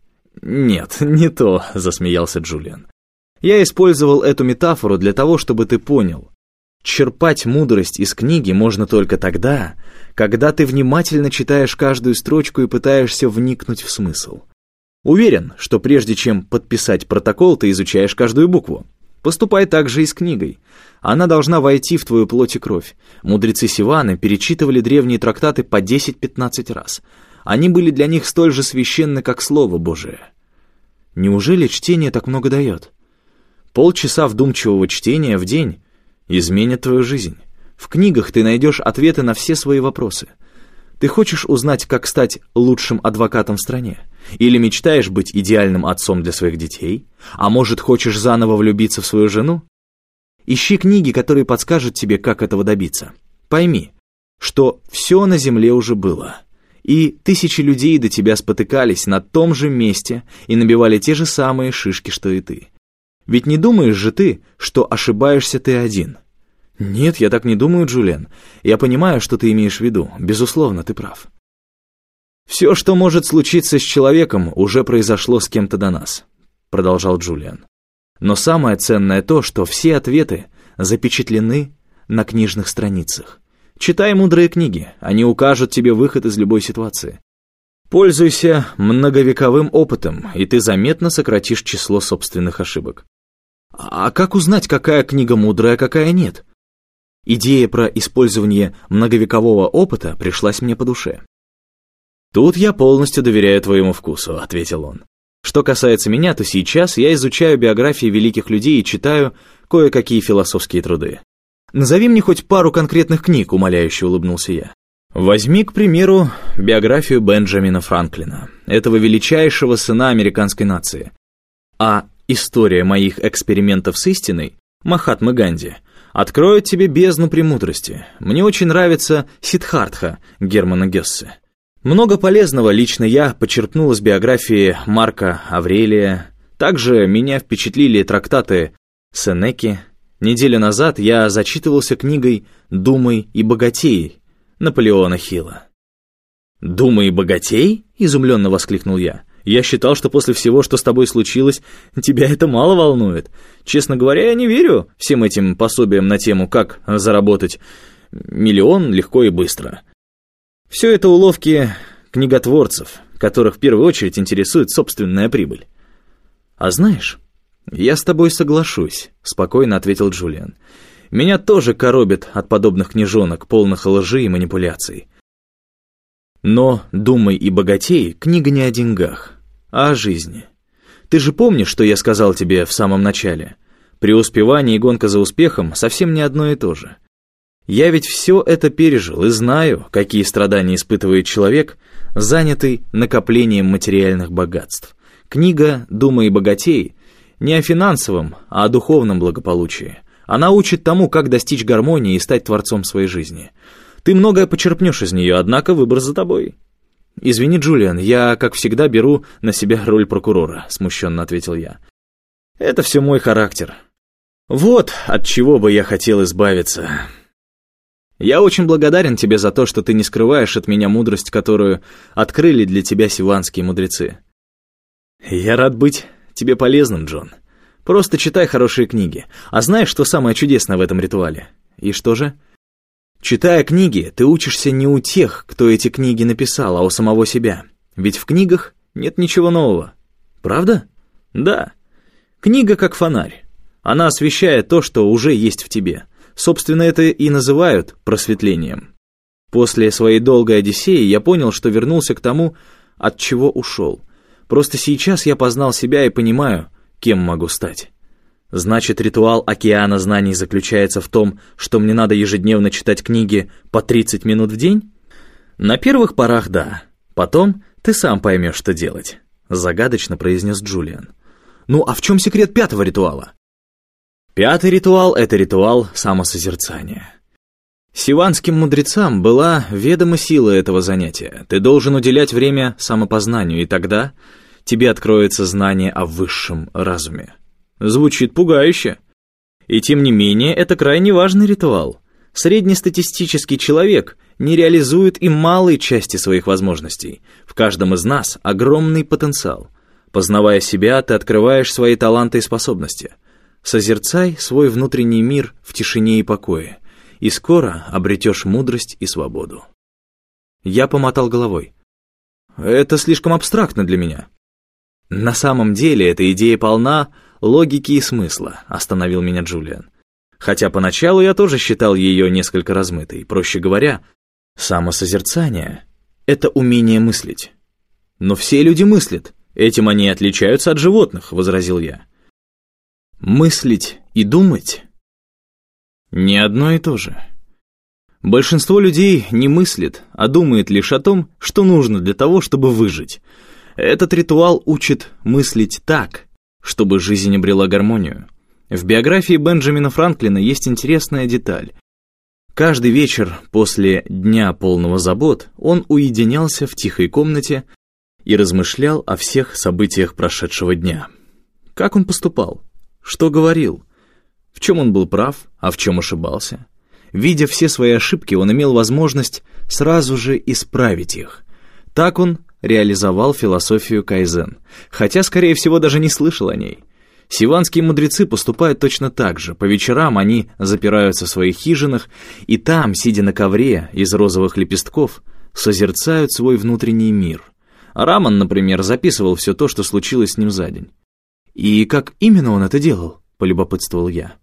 «Нет, не то», — засмеялся Джулиан. «Я использовал эту метафору для того, чтобы ты понял. Черпать мудрость из книги можно только тогда, когда ты внимательно читаешь каждую строчку и пытаешься вникнуть в смысл. Уверен, что прежде чем подписать протокол, ты изучаешь каждую букву. Поступай так же и с книгой. Она должна войти в твою плоть и кровь. Мудрецы Сиваны перечитывали древние трактаты по 10-15 раз. Они были для них столь же священны, как Слово Божие. Неужели чтение так много дает? Полчаса вдумчивого чтения в день изменит твою жизнь. В книгах ты найдешь ответы на все свои вопросы. Ты хочешь узнать, как стать лучшим адвокатом в стране? Или мечтаешь быть идеальным отцом для своих детей? А может, хочешь заново влюбиться в свою жену? Ищи книги, которые подскажут тебе, как этого добиться. Пойми, что все на земле уже было. И тысячи людей до тебя спотыкались на том же месте и набивали те же самые шишки, что и ты. Ведь не думаешь же ты, что ошибаешься ты один. Нет, я так не думаю, Джулиан. Я понимаю, что ты имеешь в виду. Безусловно, ты прав. Все, что может случиться с человеком, уже произошло с кем-то до нас, продолжал Джулиан. Но самое ценное то, что все ответы запечатлены на книжных страницах. Читай мудрые книги, они укажут тебе выход из любой ситуации. Пользуйся многовековым опытом, и ты заметно сократишь число собственных ошибок. А как узнать, какая книга мудрая, а какая нет? Идея про использование многовекового опыта пришлась мне по душе. «Тут я полностью доверяю твоему вкусу», — ответил он. «Что касается меня, то сейчас я изучаю биографии великих людей и читаю кое-какие философские труды. Назови мне хоть пару конкретных книг», — умоляюще улыбнулся я. Возьми, к примеру, биографию Бенджамина Франклина, этого величайшего сына американской нации. А История моих экспериментов с истиной, Махатмы Ганди, откроет тебе бездну премудрости. Мне очень нравится Сидхартха Германа Гессе. Много полезного лично я почерпнул из биографии Марка Аврелия. Также меня впечатлили трактаты Сенеки. Неделю назад я зачитывался книгой «Думай и богатей» Наполеона Хилла. «Думай и богатей?» — изумленно воскликнул я. Я считал, что после всего, что с тобой случилось, тебя это мало волнует. Честно говоря, я не верю всем этим пособиям на тему, как заработать миллион легко и быстро. Все это уловки книготворцев, которых в первую очередь интересует собственная прибыль. А знаешь, я с тобой соглашусь, спокойно ответил Джулиан. Меня тоже коробит от подобных книжонок, полных лжи и манипуляций. Но «Думай и богатей» — книга не о деньгах а о жизни. Ты же помнишь, что я сказал тебе в самом начале? Преуспевание и гонка за успехом совсем не одно и то же. Я ведь все это пережил и знаю, какие страдания испытывает человек, занятый накоплением материальных богатств. Книга «Дума и богатей» не о финансовом, а о духовном благополучии. Она учит тому, как достичь гармонии и стать творцом своей жизни. Ты многое почерпнешь из нее, однако выбор за тобой. «Извини, Джулиан, я, как всегда, беру на себя роль прокурора», — смущенно ответил я. «Это все мой характер. Вот от чего бы я хотел избавиться. Я очень благодарен тебе за то, что ты не скрываешь от меня мудрость, которую открыли для тебя сиванские мудрецы. Я рад быть тебе полезным, Джон. Просто читай хорошие книги. А знаешь, что самое чудесное в этом ритуале? И что же?» Читая книги, ты учишься не у тех, кто эти книги написал, а у самого себя. Ведь в книгах нет ничего нового. Правда? Да. Книга как фонарь. Она освещает то, что уже есть в тебе. Собственно, это и называют просветлением. После своей долгой Одиссеи я понял, что вернулся к тому, от чего ушел. Просто сейчас я познал себя и понимаю, кем могу стать. Значит, ритуал океана знаний заключается в том, что мне надо ежедневно читать книги по 30 минут в день? На первых порах да. Потом ты сам поймешь, что делать, загадочно произнес Джулиан. Ну а в чем секрет пятого ритуала? Пятый ритуал — это ритуал самосозерцания. Сиванским мудрецам была ведома сила этого занятия. Ты должен уделять время самопознанию, и тогда тебе откроется знание о высшем разуме. Звучит пугающе. И тем не менее, это крайне важный ритуал. Среднестатистический человек не реализует и малой части своих возможностей. В каждом из нас огромный потенциал. Познавая себя, ты открываешь свои таланты и способности. Созерцай свой внутренний мир в тишине и покое, и скоро обретешь мудрость и свободу. Я помотал головой. Это слишком абстрактно для меня. На самом деле эта идея полна логики и смысла, остановил меня Джулиан. Хотя поначалу я тоже считал ее несколько размытой. Проще говоря, самосозерцание — это умение мыслить. Но все люди мыслят, этим они отличаются от животных, возразил я. Мыслить и думать — не одно и то же. Большинство людей не мыслит, а думает лишь о том, что нужно для того, чтобы выжить. Этот ритуал учит мыслить так, чтобы жизнь обрела гармонию. В биографии Бенджамина Франклина есть интересная деталь. Каждый вечер после дня полного забот он уединялся в тихой комнате и размышлял о всех событиях прошедшего дня. Как он поступал? Что говорил? В чем он был прав, а в чем ошибался? Видя все свои ошибки, он имел возможность сразу же исправить их. Так он реализовал философию кайзен, хотя, скорее всего, даже не слышал о ней. Сиванские мудрецы поступают точно так же. По вечерам они запираются в своих хижинах, и там, сидя на ковре из розовых лепестков, созерцают свой внутренний мир. Раман, например, записывал все то, что случилось с ним за день. «И как именно он это делал?» — полюбопытствовал я.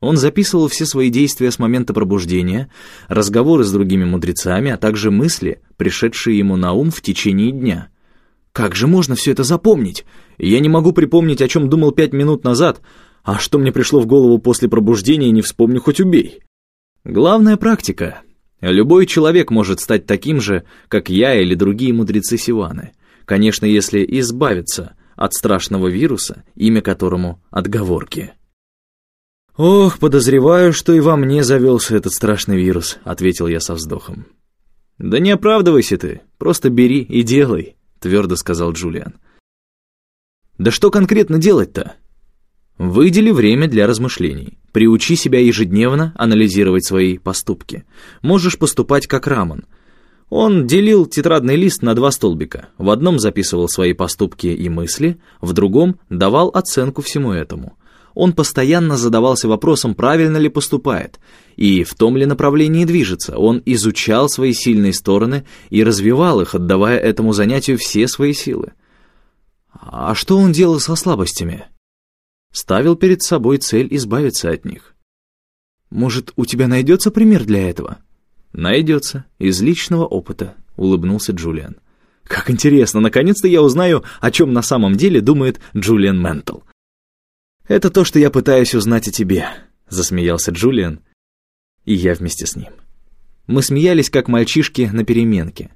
Он записывал все свои действия с момента пробуждения, разговоры с другими мудрецами, а также мысли, пришедшие ему на ум в течение дня. Как же можно все это запомнить? Я не могу припомнить, о чем думал пять минут назад, а что мне пришло в голову после пробуждения, не вспомню, хоть убей. Главная практика. Любой человек может стать таким же, как я или другие мудрецы Сиваны. Конечно, если избавиться от страшного вируса, имя которому — отговорки. «Ох, подозреваю, что и во мне завелся этот страшный вирус», — ответил я со вздохом. «Да не оправдывайся ты, просто бери и делай», — твердо сказал Джулиан. «Да что конкретно делать-то?» Выдели время для размышлений. Приучи себя ежедневно анализировать свои поступки. Можешь поступать как Рамон. Он делил тетрадный лист на два столбика. В одном записывал свои поступки и мысли, в другом давал оценку всему этому он постоянно задавался вопросом, правильно ли поступает, и в том ли направлении движется. Он изучал свои сильные стороны и развивал их, отдавая этому занятию все свои силы. А что он делал со слабостями? Ставил перед собой цель избавиться от них. Может, у тебя найдется пример для этого? Найдется, из личного опыта, улыбнулся Джулиан. Как интересно, наконец-то я узнаю, о чем на самом деле думает Джулиан Ментл. «Это то, что я пытаюсь узнать о тебе», — засмеялся Джулиан, и я вместе с ним. Мы смеялись, как мальчишки на переменке.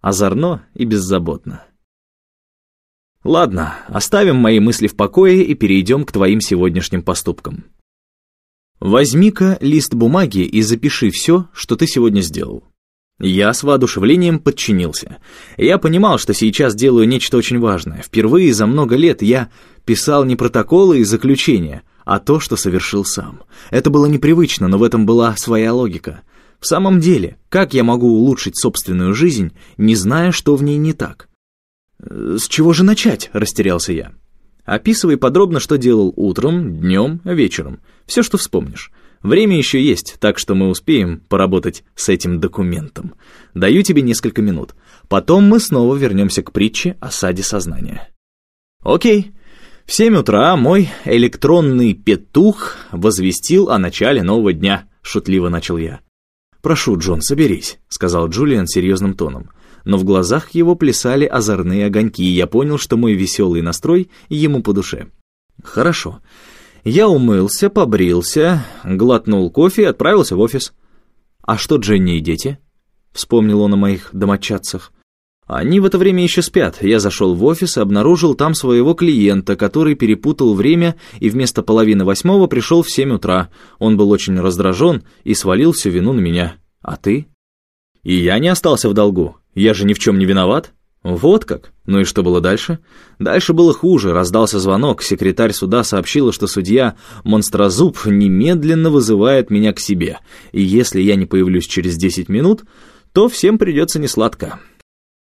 Озорно и беззаботно. Ладно, оставим мои мысли в покое и перейдем к твоим сегодняшним поступкам. Возьми-ка лист бумаги и запиши все, что ты сегодня сделал. Я с воодушевлением подчинился. Я понимал, что сейчас делаю нечто очень важное. Впервые за много лет я писал не протоколы и заключения, а то, что совершил сам. Это было непривычно, но в этом была своя логика. В самом деле, как я могу улучшить собственную жизнь, не зная, что в ней не так? «С чего же начать?» – растерялся я. «Описывай подробно, что делал утром, днем, вечером. Все, что вспомнишь. Время еще есть, так что мы успеем поработать с этим документом. Даю тебе несколько минут. Потом мы снова вернемся к притче о саде сознания. Окей. В семь утра мой электронный петух возвестил о начале нового дня, шутливо начал я. «Прошу, Джон, соберись», — сказал Джулиан серьезным тоном. Но в глазах его плясали озорные огоньки, и я понял, что мой веселый настрой ему по душе. «Хорошо. Я умылся, побрился, глотнул кофе и отправился в офис. «А что Дженни и дети?» — вспомнил он о моих домочадцах. Они в это время еще спят. Я зашел в офис и обнаружил там своего клиента, который перепутал время и вместо половины восьмого пришел в семь утра. Он был очень раздражен и свалил всю вину на меня. А ты? И я не остался в долгу. Я же ни в чем не виноват. Вот как? Ну и что было дальше? Дальше было хуже. Раздался звонок. Секретарь суда сообщила, что судья Монстрозуб немедленно вызывает меня к себе. И если я не появлюсь через 10 минут, то всем придется несладко.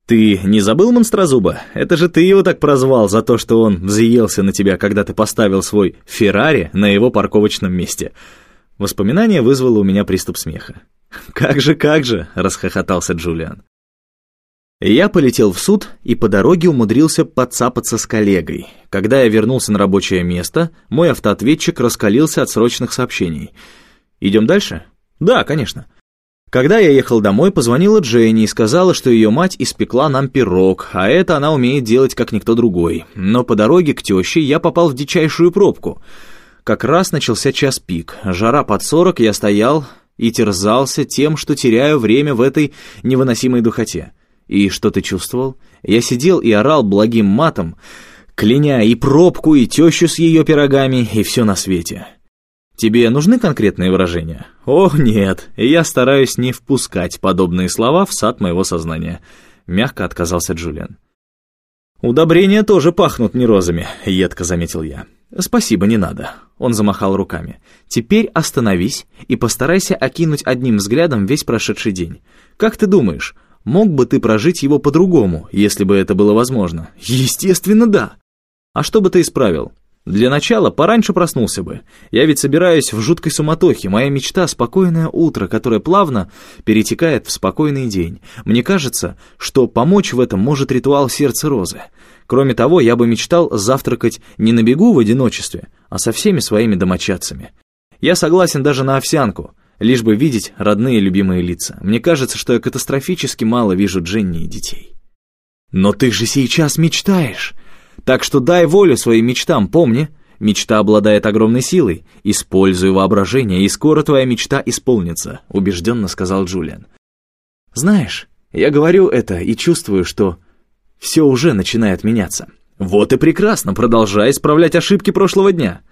«Ты не забыл Монстрозуба? Это же ты его так прозвал за то, что он взъелся на тебя, когда ты поставил свой «Феррари» на его парковочном месте». Воспоминание вызвало у меня приступ смеха. «Как же, как же!» — расхохотался Джулиан. Я полетел в суд и по дороге умудрился подцапаться с коллегой. Когда я вернулся на рабочее место, мой автоответчик раскалился от срочных сообщений. «Идем дальше?» «Да, конечно». Когда я ехал домой, позвонила Дженни и сказала, что ее мать испекла нам пирог, а это она умеет делать как никто другой. Но по дороге к теще я попал в дичайшую пробку. Как раз начался час пик. Жара под сорок, я стоял и терзался тем, что теряю время в этой невыносимой духоте. И что ты чувствовал? Я сидел и орал благим матом, кляня и пробку, и тещу с ее пирогами, и все на свете. Тебе нужны конкретные выражения? О, нет, я стараюсь не впускать подобные слова в сад моего сознания. Мягко отказался Джулиан. «Удобрения тоже пахнут не розами», — едко заметил я. «Спасибо, не надо». Он замахал руками. «Теперь остановись и постарайся окинуть одним взглядом весь прошедший день. Как ты думаешь, мог бы ты прожить его по-другому, если бы это было возможно?» «Естественно, да». «А что бы ты исправил?» Для начала пораньше проснулся бы. Я ведь собираюсь в жуткой суматохе. Моя мечта — спокойное утро, которое плавно перетекает в спокойный день. Мне кажется, что помочь в этом может ритуал сердца розы. Кроме того, я бы мечтал завтракать не на бегу в одиночестве, а со всеми своими домочадцами. Я согласен даже на овсянку, лишь бы видеть родные любимые лица. Мне кажется, что я катастрофически мало вижу Дженни и детей. «Но ты же сейчас мечтаешь!» Так что дай волю своим мечтам, помни. Мечта обладает огромной силой. Используй воображение, и скоро твоя мечта исполнится», — убежденно сказал Джулиан. «Знаешь, я говорю это и чувствую, что все уже начинает меняться. Вот и прекрасно, продолжай исправлять ошибки прошлого дня».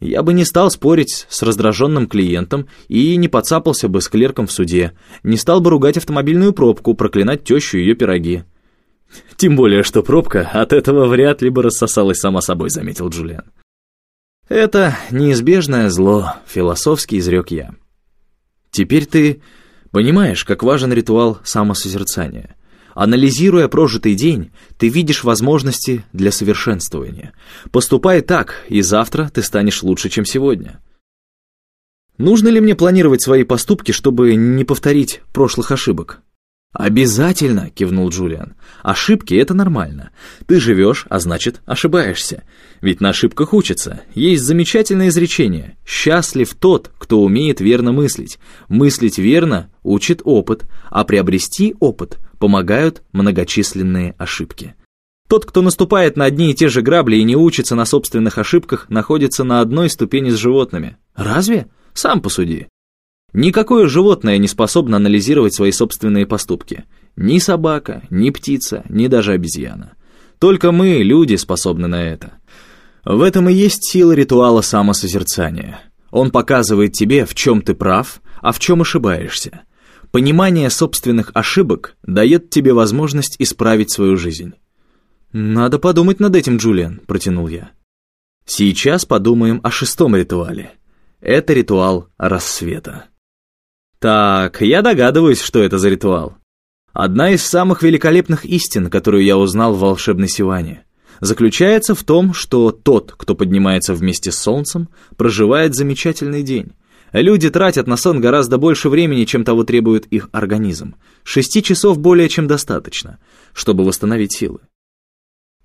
Я бы не стал спорить с раздраженным клиентом и не подцапался бы с клерком в суде, не стал бы ругать автомобильную пробку, проклинать тещу и ее пироги. Тем более, что пробка от этого вряд ли бы рассосалась сама собой, заметил Джулиан. Это неизбежное зло, философски изрек я. Теперь ты понимаешь, как важен ритуал самосозерцания. Анализируя прожитый день, ты видишь возможности для совершенствования. Поступай так, и завтра ты станешь лучше, чем сегодня. Нужно ли мне планировать свои поступки, чтобы не повторить прошлых ошибок? «Обязательно!» — кивнул Джулиан. «Ошибки — это нормально. Ты живешь, а значит, ошибаешься. Ведь на ошибках учатся. Есть замечательное изречение. Счастлив тот, кто умеет верно мыслить. Мыслить верно учит опыт, а приобрести опыт помогают многочисленные ошибки». Тот, кто наступает на одни и те же грабли и не учится на собственных ошибках, находится на одной ступени с животными. Разве? Сам посуди. Никакое животное не способно анализировать свои собственные поступки. Ни собака, ни птица, ни даже обезьяна. Только мы, люди, способны на это. В этом и есть сила ритуала самосозерцания. Он показывает тебе, в чем ты прав, а в чем ошибаешься. Понимание собственных ошибок дает тебе возможность исправить свою жизнь. «Надо подумать над этим, Джулиан», — протянул я. «Сейчас подумаем о шестом ритуале. Это ритуал рассвета». Так, я догадываюсь, что это за ритуал. Одна из самых великолепных истин, которую я узнал в волшебной Сиване, заключается в том, что тот, кто поднимается вместе с солнцем, проживает замечательный день. Люди тратят на сон гораздо больше времени, чем того требует их организм. Шести часов более чем достаточно, чтобы восстановить силы.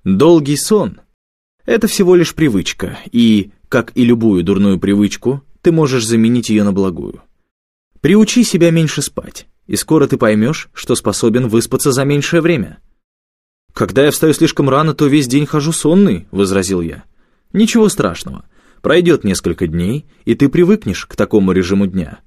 Долгий сон — это всего лишь привычка, и, как и любую дурную привычку, ты можешь заменить ее на благую. Приучи себя меньше спать, и скоро ты поймешь, что способен выспаться за меньшее время. «Когда я встаю слишком рано, то весь день хожу сонный», — возразил я. «Ничего страшного. Пройдет несколько дней, и ты привыкнешь к такому режиму дня.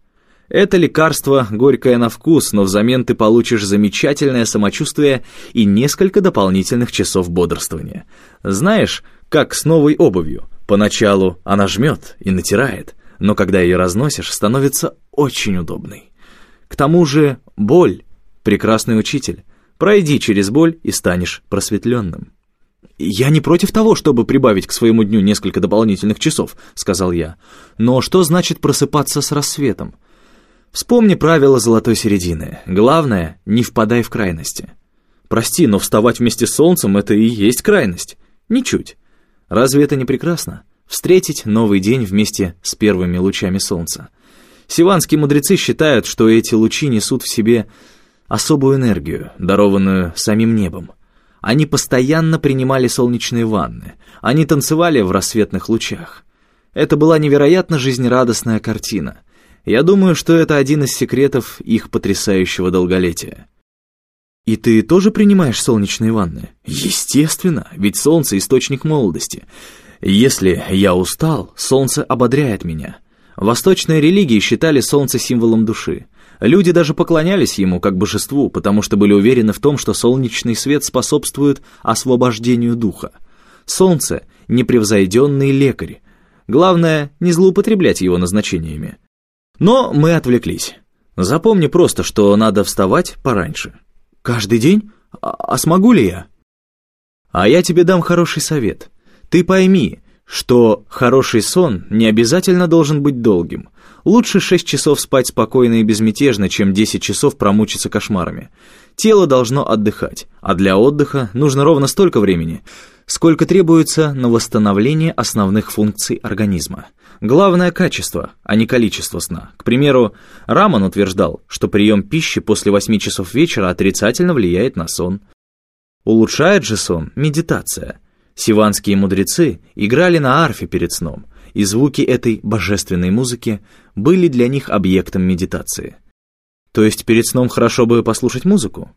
Это лекарство горькое на вкус, но взамен ты получишь замечательное самочувствие и несколько дополнительных часов бодрствования. Знаешь, как с новой обувью. Поначалу она жмет и натирает, но когда ее разносишь, становится очень удобной. К тому же боль — прекрасный учитель. Пройди через боль и станешь просветленным. «Я не против того, чтобы прибавить к своему дню несколько дополнительных часов», — сказал я. «Но что значит просыпаться с рассветом? Вспомни правила золотой середины. Главное — не впадай в крайности. Прости, но вставать вместе с солнцем — это и есть крайность. Ничуть. Разве это не прекрасно? Встретить новый день вместе с первыми лучами солнца. Сиванские мудрецы считают, что эти лучи несут в себе особую энергию, дарованную самим небом. Они постоянно принимали солнечные ванны, они танцевали в рассветных лучах. Это была невероятно жизнерадостная картина. Я думаю, что это один из секретов их потрясающего долголетия. «И ты тоже принимаешь солнечные ванны?» «Естественно, ведь солнце — источник молодости. Если я устал, солнце ободряет меня. Восточные религии считали солнце символом души. Люди даже поклонялись ему как божеству, потому что были уверены в том, что солнечный свет способствует освобождению духа. Солнце — непревзойденный лекарь. Главное, не злоупотреблять его назначениями. Но мы отвлеклись. Запомни просто, что надо вставать пораньше. Каждый день? А, а смогу ли я? А я тебе дам хороший совет. Ты пойми, что хороший сон не обязательно должен быть долгим. Лучше 6 часов спать спокойно и безмятежно, чем 10 часов промучиться кошмарами. Тело должно отдыхать, а для отдыха нужно ровно столько времени, сколько требуется на восстановление основных функций организма. Главное качество, а не количество сна. К примеру, Раман утверждал, что прием пищи после 8 часов вечера отрицательно влияет на сон. Улучшает же сон медитация. Сиванские мудрецы играли на арфе перед сном, и звуки этой божественной музыки были для них объектом медитации. То есть перед сном хорошо бы послушать музыку?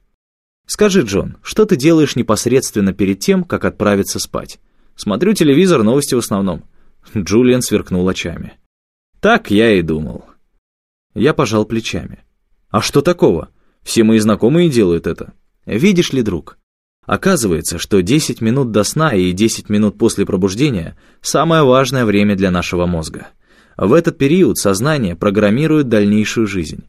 Скажи, Джон, что ты делаешь непосредственно перед тем, как отправиться спать? Смотрю телевизор, новости в основном. Джулиан сверкнул очами. Так я и думал. Я пожал плечами. А что такого? Все мои знакомые делают это. Видишь ли, друг, Оказывается, что 10 минут до сна и 10 минут после пробуждения – самое важное время для нашего мозга. В этот период сознание программирует дальнейшую жизнь.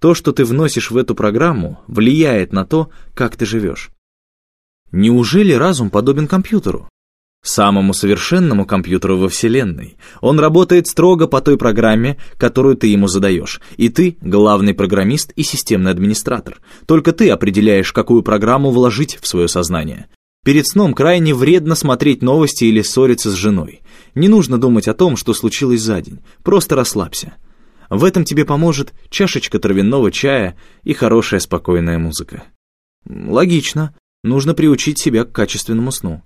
То, что ты вносишь в эту программу, влияет на то, как ты живешь. Неужели разум подобен компьютеру? Самому совершенному компьютеру во Вселенной. Он работает строго по той программе, которую ты ему задаешь. И ты — главный программист и системный администратор. Только ты определяешь, какую программу вложить в свое сознание. Перед сном крайне вредно смотреть новости или ссориться с женой. Не нужно думать о том, что случилось за день. Просто расслабься. В этом тебе поможет чашечка травяного чая и хорошая спокойная музыка. Логично. Нужно приучить себя к качественному сну.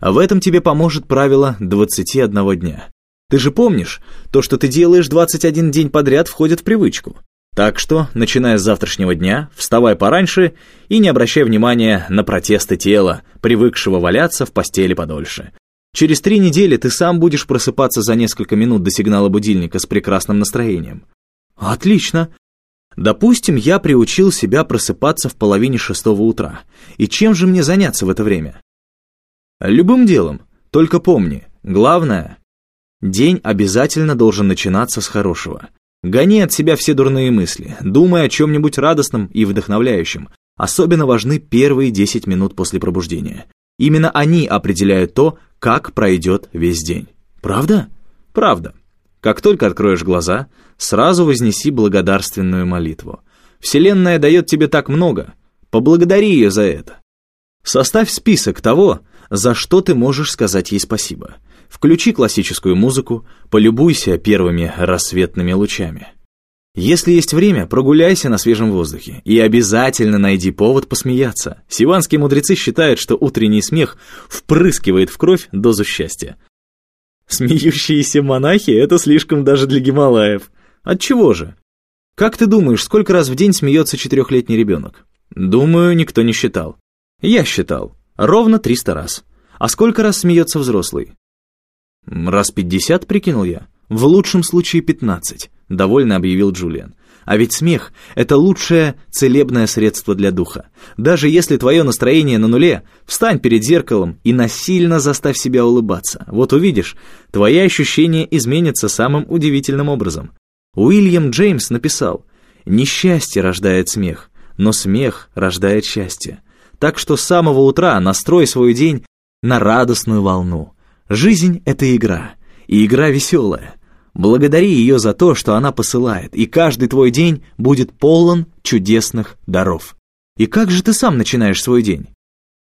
А в этом тебе поможет правило 21 дня. Ты же помнишь, то, что ты делаешь 21 день подряд, входит в привычку. Так что, начиная с завтрашнего дня, вставай пораньше и не обращай внимания на протесты тела, привыкшего валяться в постели подольше. Через три недели ты сам будешь просыпаться за несколько минут до сигнала будильника с прекрасным настроением. Отлично. Допустим, я приучил себя просыпаться в половине шестого утра. И чем же мне заняться в это время? Любым делом. Только помни, главное, день обязательно должен начинаться с хорошего. Гони от себя все дурные мысли, думай о чем-нибудь радостном и вдохновляющем. Особенно важны первые 10 минут после пробуждения. Именно они определяют то, как пройдет весь день. Правда? Правда. Как только откроешь глаза, сразу вознеси благодарственную молитву. Вселенная дает тебе так много. Поблагодари ее за это. Составь список того, за что ты можешь сказать ей спасибо. Включи классическую музыку, полюбуйся первыми рассветными лучами. Если есть время, прогуляйся на свежем воздухе и обязательно найди повод посмеяться. Сиванские мудрецы считают, что утренний смех впрыскивает в кровь дозу счастья. Смеющиеся монахи — это слишком даже для Гималаев. Отчего же? Как ты думаешь, сколько раз в день смеется четырехлетний ребенок? Думаю, никто не считал. Я считал. Ровно 300 раз. А сколько раз смеется взрослый? Раз 50, прикинул я. В лучшем случае 15, довольно объявил Джулиан. А ведь смех — это лучшее целебное средство для духа. Даже если твое настроение на нуле, встань перед зеркалом и насильно заставь себя улыбаться. Вот увидишь, твои ощущения изменятся самым удивительным образом. Уильям Джеймс написал, «Несчастье рождает смех, но смех рождает счастье». Так что с самого утра настрой свой день на радостную волну. Жизнь — это игра, и игра веселая. Благодари ее за то, что она посылает, и каждый твой день будет полон чудесных даров. И как же ты сам начинаешь свой день?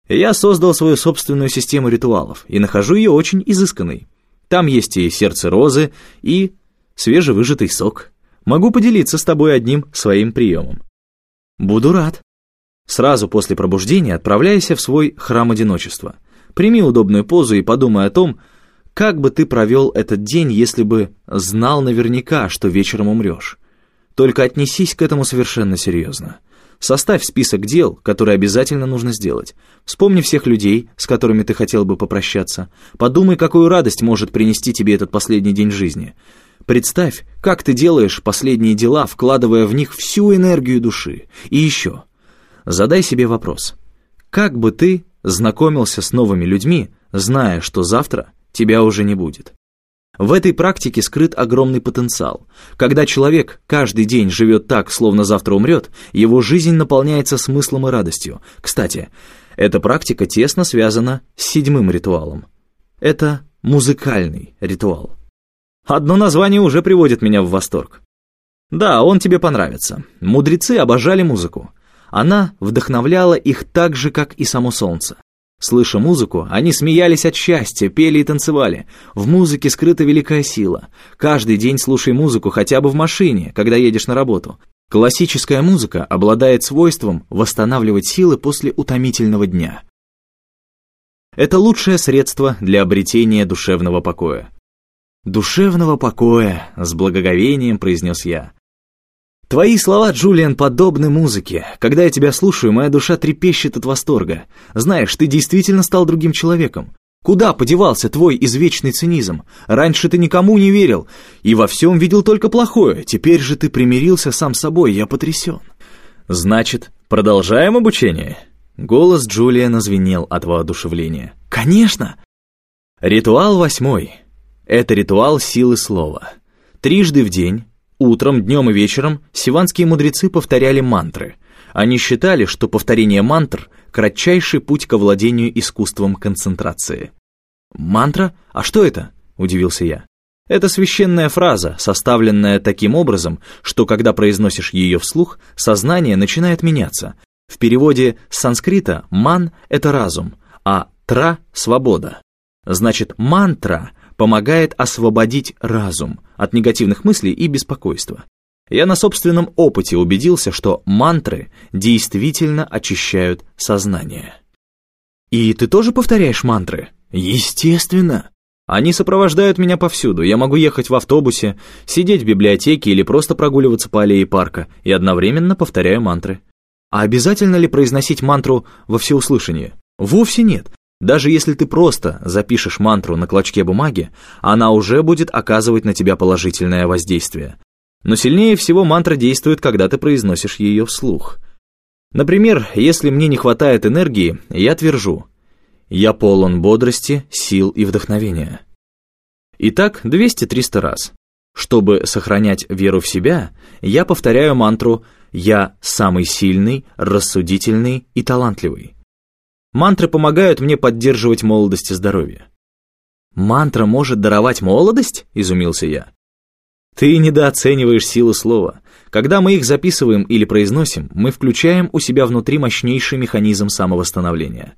Я создал свою собственную систему ритуалов и нахожу ее очень изысканной. Там есть и сердце розы, и свежевыжатый сок. Могу поделиться с тобой одним своим приемом. Буду рад. Сразу после пробуждения отправляйся в свой храм одиночества. Прими удобную позу и подумай о том, как бы ты провел этот день, если бы знал наверняка, что вечером умрешь. Только отнесись к этому совершенно серьезно. Составь список дел, которые обязательно нужно сделать. Вспомни всех людей, с которыми ты хотел бы попрощаться. Подумай, какую радость может принести тебе этот последний день жизни. Представь, как ты делаешь последние дела, вкладывая в них всю энергию души. И еще, задай себе вопрос. Как бы ты знакомился с новыми людьми, зная, что завтра тебя уже не будет? В этой практике скрыт огромный потенциал. Когда человек каждый день живет так, словно завтра умрет, его жизнь наполняется смыслом и радостью. Кстати, эта практика тесно связана с седьмым ритуалом. Это музыкальный ритуал. Одно название уже приводит меня в восторг. Да, он тебе понравится. Мудрецы обожали музыку. Она вдохновляла их так же, как и само солнце. Слыша музыку, они смеялись от счастья, пели и танцевали. В музыке скрыта великая сила. Каждый день слушай музыку хотя бы в машине, когда едешь на работу. Классическая музыка обладает свойством восстанавливать силы после утомительного дня. Это лучшее средство для обретения душевного покоя. «Душевного покоя», — с благоговением произнес я. Твои слова, Джулиан, подобны музыке. Когда я тебя слушаю, моя душа трепещет от восторга. Знаешь, ты действительно стал другим человеком. Куда подевался твой извечный цинизм? Раньше ты никому не верил и во всем видел только плохое. Теперь же ты примирился сам с собой, я потрясен. Значит, продолжаем обучение? Голос Джулиана звенел от воодушевления. Конечно! Ритуал восьмой. Это ритуал силы слова. Трижды в день Утром, днем и вечером сиванские мудрецы повторяли мантры. Они считали, что повторение мантр — кратчайший путь к овладению искусством концентрации. «Мантра? А что это?» — удивился я. Это священная фраза, составленная таким образом, что когда произносишь ее вслух, сознание начинает меняться. В переводе с санскрита «ман» — это разум, а «тра» — свобода. Значит, мантра помогает освободить разум от негативных мыслей и беспокойства. Я на собственном опыте убедился, что мантры действительно очищают сознание. И ты тоже повторяешь мантры? Естественно. Они сопровождают меня повсюду. Я могу ехать в автобусе, сидеть в библиотеке или просто прогуливаться по аллее парка и одновременно повторяю мантры. А обязательно ли произносить мантру во всеуслышание? Вовсе нет. Даже если ты просто запишешь мантру на клочке бумаги, она уже будет оказывать на тебя положительное воздействие. Но сильнее всего мантра действует, когда ты произносишь ее вслух. Например, если мне не хватает энергии, я твержу «Я полон бодрости, сил и вдохновения». И так 200-300 раз. Чтобы сохранять веру в себя, я повторяю мантру «Я самый сильный, рассудительный и талантливый». Мантры помогают мне поддерживать молодость и здоровье. «Мантра может даровать молодость?» — изумился я. Ты недооцениваешь силу слова. Когда мы их записываем или произносим, мы включаем у себя внутри мощнейший механизм самовосстановления.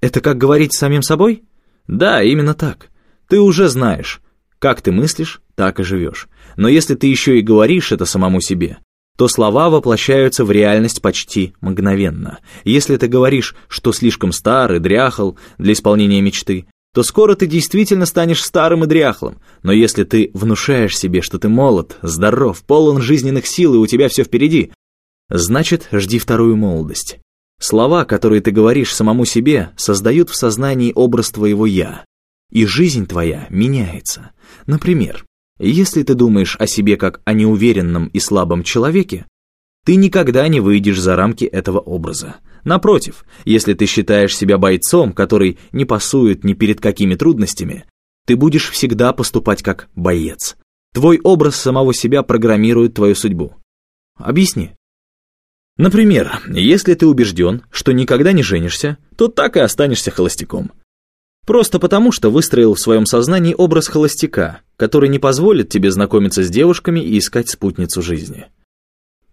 Это как говорить с самим собой? Да, именно так. Ты уже знаешь, как ты мыслишь, так и живешь. Но если ты еще и говоришь это самому себе, то слова воплощаются в реальность почти мгновенно. Если ты говоришь, что слишком стар и дряхл для исполнения мечты, то скоро ты действительно станешь старым и дряхлым. Но если ты внушаешь себе, что ты молод, здоров, полон жизненных сил и у тебя все впереди, значит, жди вторую молодость. Слова, которые ты говоришь самому себе, создают в сознании образ твоего «я». И жизнь твоя меняется. Например, если ты думаешь о себе как о неуверенном и слабом человеке, ты никогда не выйдешь за рамки этого образа. Напротив, если ты считаешь себя бойцом, который не пасует ни перед какими трудностями, ты будешь всегда поступать как боец. Твой образ самого себя программирует твою судьбу. Объясни. Например, если ты убежден, что никогда не женишься, то так и останешься холостяком. Просто потому, что выстроил в своем сознании образ холостяка, который не позволит тебе знакомиться с девушками и искать спутницу жизни.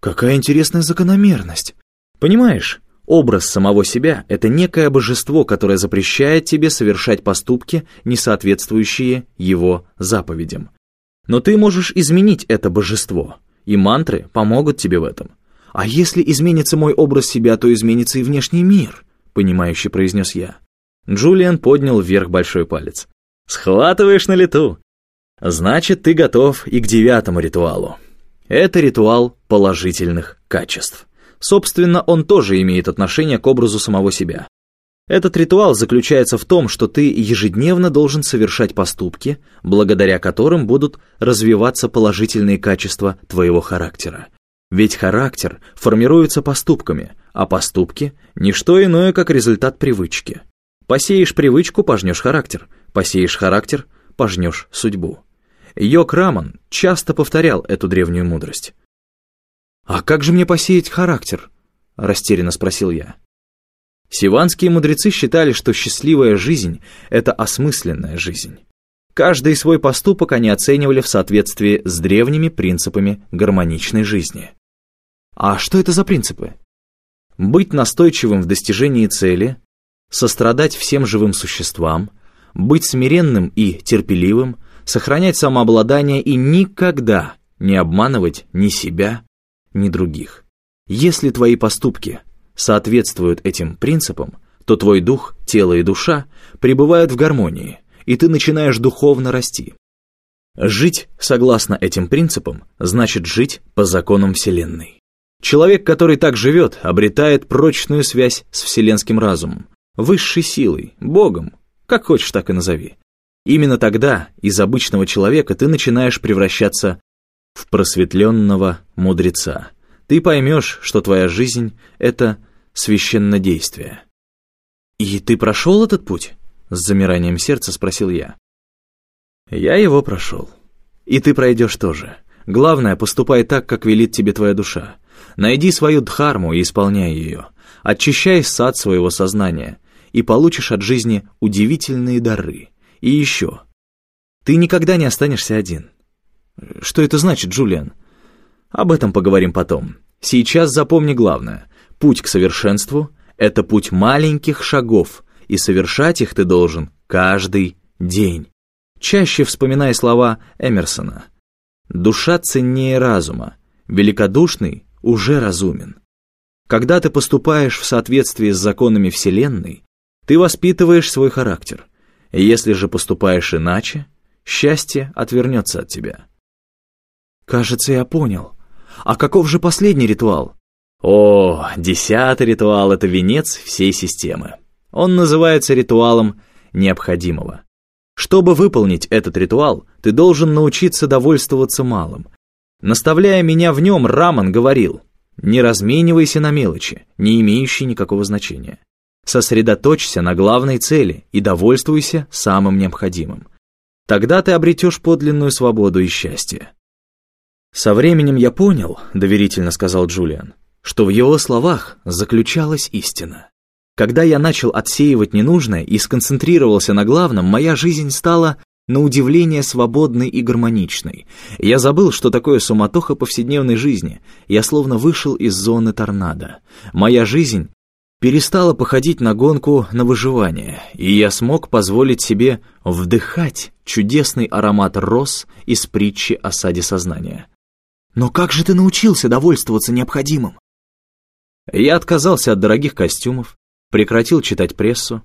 Какая интересная закономерность. Понимаешь, образ самого себя — это некое божество, которое запрещает тебе совершать поступки, не соответствующие его заповедям. Но ты можешь изменить это божество, и мантры помогут тебе в этом. А если изменится мой образ себя, то изменится и внешний мир, понимающе произнес я. Джулиан поднял вверх большой палец. «Схватываешь на лету. Значит, ты готов и к девятому ритуалу. Это ритуал положительных качеств. Собственно, он тоже имеет отношение к образу самого себя. Этот ритуал заключается в том, что ты ежедневно должен совершать поступки, благодаря которым будут развиваться положительные качества твоего характера. Ведь характер формируется поступками, а поступки – не что иное, как результат привычки. Посеешь привычку – пожнешь характер, посеешь характер – пожнешь судьбу. Йок Раман часто повторял эту древнюю мудрость. «А как же мне посеять характер?» – растерянно спросил я. Сиванские мудрецы считали, что счастливая жизнь – это осмысленная жизнь. Каждый свой поступок они оценивали в соответствии с древними принципами гармоничной жизни. А что это за принципы? Быть настойчивым в достижении цели, сострадать всем живым существам, быть смиренным и терпеливым, сохранять самообладание и никогда не обманывать ни себя, ни других. Если твои поступки соответствуют этим принципам, то твой дух, тело и душа пребывают в гармонии, и ты начинаешь духовно расти. Жить согласно этим принципам значит жить по законам Вселенной. Человек, который так живет, обретает прочную связь с вселенским разумом, высшей силой, Богом, как хочешь, так и назови. Именно тогда из обычного человека ты начинаешь превращаться в просветленного мудреца. Ты поймешь, что твоя жизнь — это священнодействие. «И ты прошел этот путь?» — с замиранием сердца спросил я. «Я его прошел. И ты пройдешь тоже. Главное, поступай так, как велит тебе твоя душа. Найди свою дхарму и исполняй ее. Очищай сад своего сознания, и получишь от жизни удивительные дары. И еще. Ты никогда не останешься один. Что это значит, Джулиан? Об этом поговорим потом. Сейчас запомни главное. Путь к совершенству — это путь маленьких шагов, и совершать их ты должен каждый день. Чаще вспоминай слова Эмерсона. «Душа ценнее разума, великодушный уже разумен». Когда ты поступаешь в соответствии с законами Вселенной, ты воспитываешь свой характер. Если же поступаешь иначе, счастье отвернется от тебя. Кажется, я понял. А каков же последний ритуал? О, десятый ритуал — это венец всей системы. Он называется ритуалом необходимого. Чтобы выполнить этот ритуал, ты должен научиться довольствоваться малым. Наставляя меня в нем, Раман говорил, не разменивайся на мелочи, не имеющие никакого значения. Сосредоточься на главной цели и довольствуйся самым необходимым. Тогда ты обретешь подлинную свободу и счастье. «Со временем я понял», — доверительно сказал Джулиан, что в его словах заключалась истина. Когда я начал отсеивать ненужное и сконцентрировался на главном, моя жизнь стала, на удивление, свободной и гармоничной. Я забыл, что такое суматоха повседневной жизни. Я словно вышел из зоны торнадо. Моя жизнь перестала походить на гонку на выживание, и я смог позволить себе вдыхать чудесный аромат роз из притчи о саде сознания. «Но как же ты научился довольствоваться необходимым?» Я отказался от дорогих костюмов, прекратил читать прессу,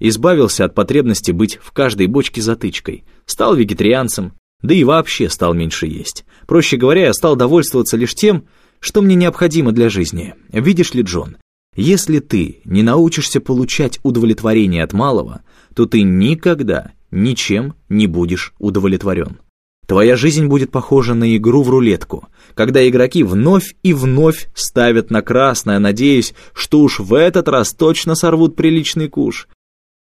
избавился от потребности быть в каждой бочке затычкой, стал вегетарианцем, да и вообще стал меньше есть. Проще говоря, я стал довольствоваться лишь тем, что мне необходимо для жизни. Видишь ли, Джон, если ты не научишься получать удовлетворение от малого, то ты никогда ничем не будешь удовлетворен. Твоя жизнь будет похожа на игру в рулетку, когда игроки вновь и вновь ставят на красное, надеясь, что уж в этот раз точно сорвут приличный куш.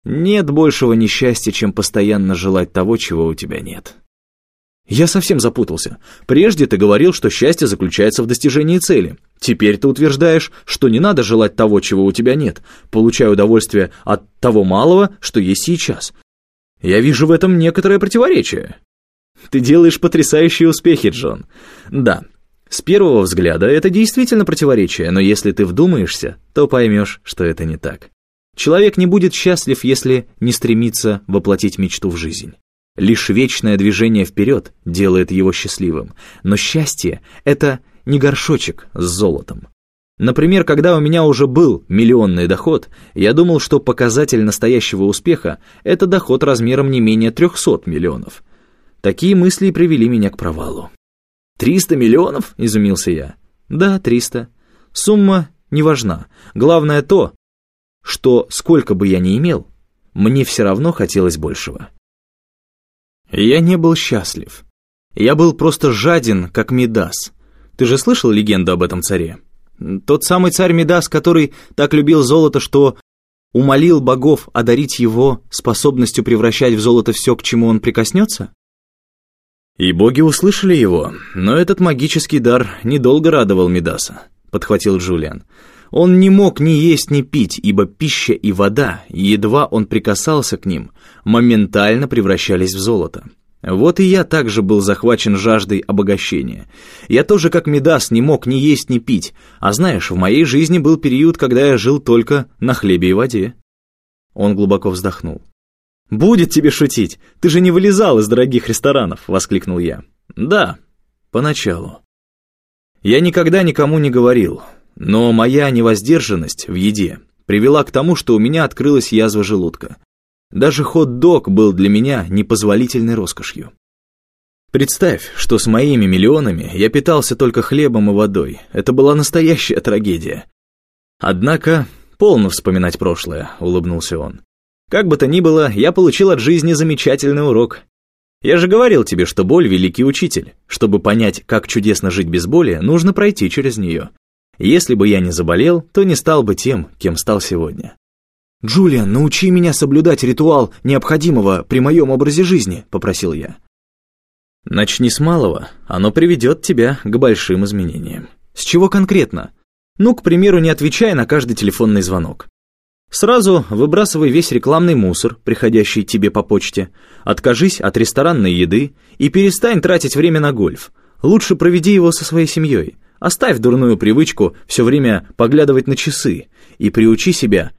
Нет большего несчастья, чем постоянно желать того, чего у тебя нет. Я совсем запутался. Прежде ты говорил, что счастье заключается в достижении цели. Теперь ты утверждаешь, что не надо желать того, чего у тебя нет, получая удовольствие от того малого, что есть сейчас. Я вижу в этом некоторое противоречие. Ты делаешь потрясающие успехи, Джон. Да, С первого взгляда это действительно противоречие, но если ты вдумаешься, то поймешь, что это не так. Человек не будет счастлив, если не стремится воплотить мечту в жизнь. Лишь вечное движение вперед делает его счастливым, но счастье — это не горшочек с золотом. Например, когда у меня уже был миллионный доход, я думал, что показатель настоящего успеха — это доход размером не менее 300 миллионов. Такие мысли привели меня к провалу. «Триста миллионов?» — изумился я. «Да, триста. Сумма не важна. Главное то, что сколько бы я ни имел, мне все равно хотелось большего. Я не был счастлив. Я был просто жаден, как Мидас. Ты же слышал легенду об этом царе? Тот самый царь Мидас, который так любил золото, что умолил богов одарить его способностью превращать в золото все, к чему он прикоснется? И боги услышали его, но этот магический дар недолго радовал Мидаса, подхватил Джулиан. Он не мог ни есть, ни пить, ибо пища и вода, едва он прикасался к ним, моментально превращались в золото. Вот и я также был захвачен жаждой обогащения. Я тоже, как Медас, не мог ни есть, ни пить, а знаешь, в моей жизни был период, когда я жил только на хлебе и воде. Он глубоко вздохнул. «Будет тебе шутить, ты же не вылезал из дорогих ресторанов», — воскликнул я. «Да, поначалу». Я никогда никому не говорил, но моя невоздержанность в еде привела к тому, что у меня открылась язва желудка. Даже хот-дог был для меня непозволительной роскошью. Представь, что с моими миллионами я питался только хлебом и водой. Это была настоящая трагедия. Однако, полно вспоминать прошлое, улыбнулся он. Как бы то ни было, я получил от жизни замечательный урок. Я же говорил тебе, что боль — великий учитель. Чтобы понять, как чудесно жить без боли, нужно пройти через нее. Если бы я не заболел, то не стал бы тем, кем стал сегодня. «Джулиан, научи меня соблюдать ритуал необходимого при моем образе жизни», — попросил я. «Начни с малого, оно приведет тебя к большим изменениям». «С чего конкретно?» «Ну, к примеру, не отвечай на каждый телефонный звонок. Сразу выбрасывай весь рекламный мусор, приходящий тебе по почте, откажись от ресторанной еды и перестань тратить время на гольф. Лучше проведи его со своей семьей. Оставь дурную привычку все время поглядывать на часы и приучи себя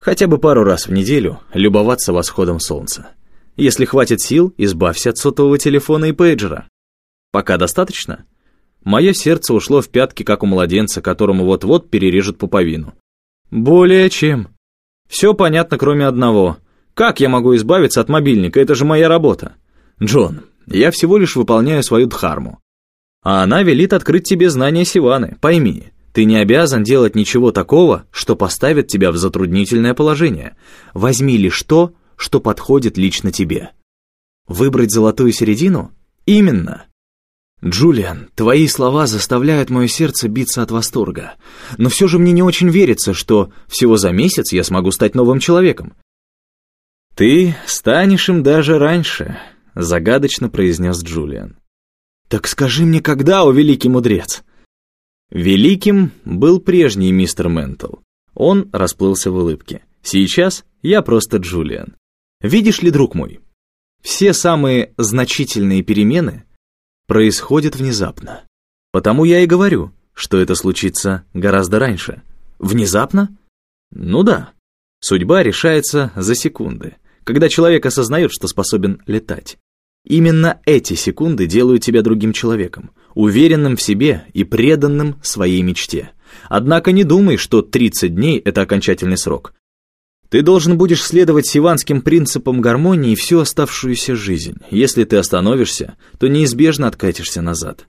хотя бы пару раз в неделю любоваться восходом солнца. Если хватит сил, избавься от сотового телефона и пейджера. Пока достаточно? Мое сердце ушло в пятки, как у младенца, которому вот-вот перережут пуповину. Более чем. Все понятно, кроме одного. Как я могу избавиться от мобильника? Это же моя работа. Джон, я всего лишь выполняю свою дхарму. А она велит открыть тебе знания Сиваны, пойми. Ты не обязан делать ничего такого, что поставит тебя в затруднительное положение. Возьми лишь то, что подходит лично тебе. Выбрать золотую середину? Именно. Джулиан, твои слова заставляют мое сердце биться от восторга. Но все же мне не очень верится, что всего за месяц я смогу стать новым человеком. Ты станешь им даже раньше, загадочно произнес Джулиан. «Так скажи мне, когда, о великий мудрец?» Великим был прежний мистер Ментл. Он расплылся в улыбке. «Сейчас я просто Джулиан. Видишь ли, друг мой, все самые значительные перемены происходят внезапно. Потому я и говорю, что это случится гораздо раньше. Внезапно? Ну да. Судьба решается за секунды, когда человек осознает, что способен летать. Именно эти секунды делают тебя другим человеком, уверенным в себе и преданным своей мечте. Однако не думай, что 30 дней – это окончательный срок. Ты должен будешь следовать сиванским принципам гармонии всю оставшуюся жизнь. Если ты остановишься, то неизбежно откатишься назад.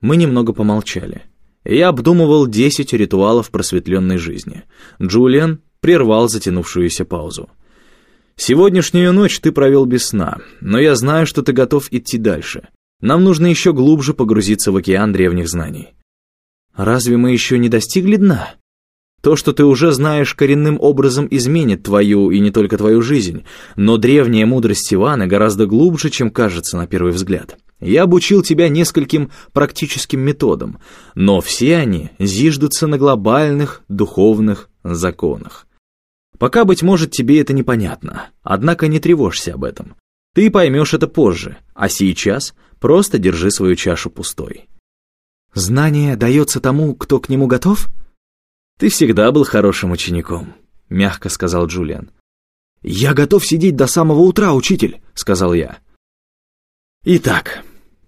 Мы немного помолчали. Я обдумывал 10 ритуалов просветленной жизни. Джулиан прервал затянувшуюся паузу. Сегодняшнюю ночь ты провел без сна, но я знаю, что ты готов идти дальше. Нам нужно еще глубже погрузиться в океан древних знаний. Разве мы еще не достигли дна? То, что ты уже знаешь, коренным образом изменит твою и не только твою жизнь, но древняя мудрость Ивана гораздо глубже, чем кажется на первый взгляд. Я обучил тебя нескольким практическим методам, но все они зиждутся на глобальных духовных законах. Пока, быть может, тебе это непонятно, однако не тревожься об этом. Ты поймешь это позже, а сейчас просто держи свою чашу пустой. Знание дается тому, кто к нему готов? Ты всегда был хорошим учеником, мягко сказал Джулиан. Я готов сидеть до самого утра, учитель, сказал я. Итак,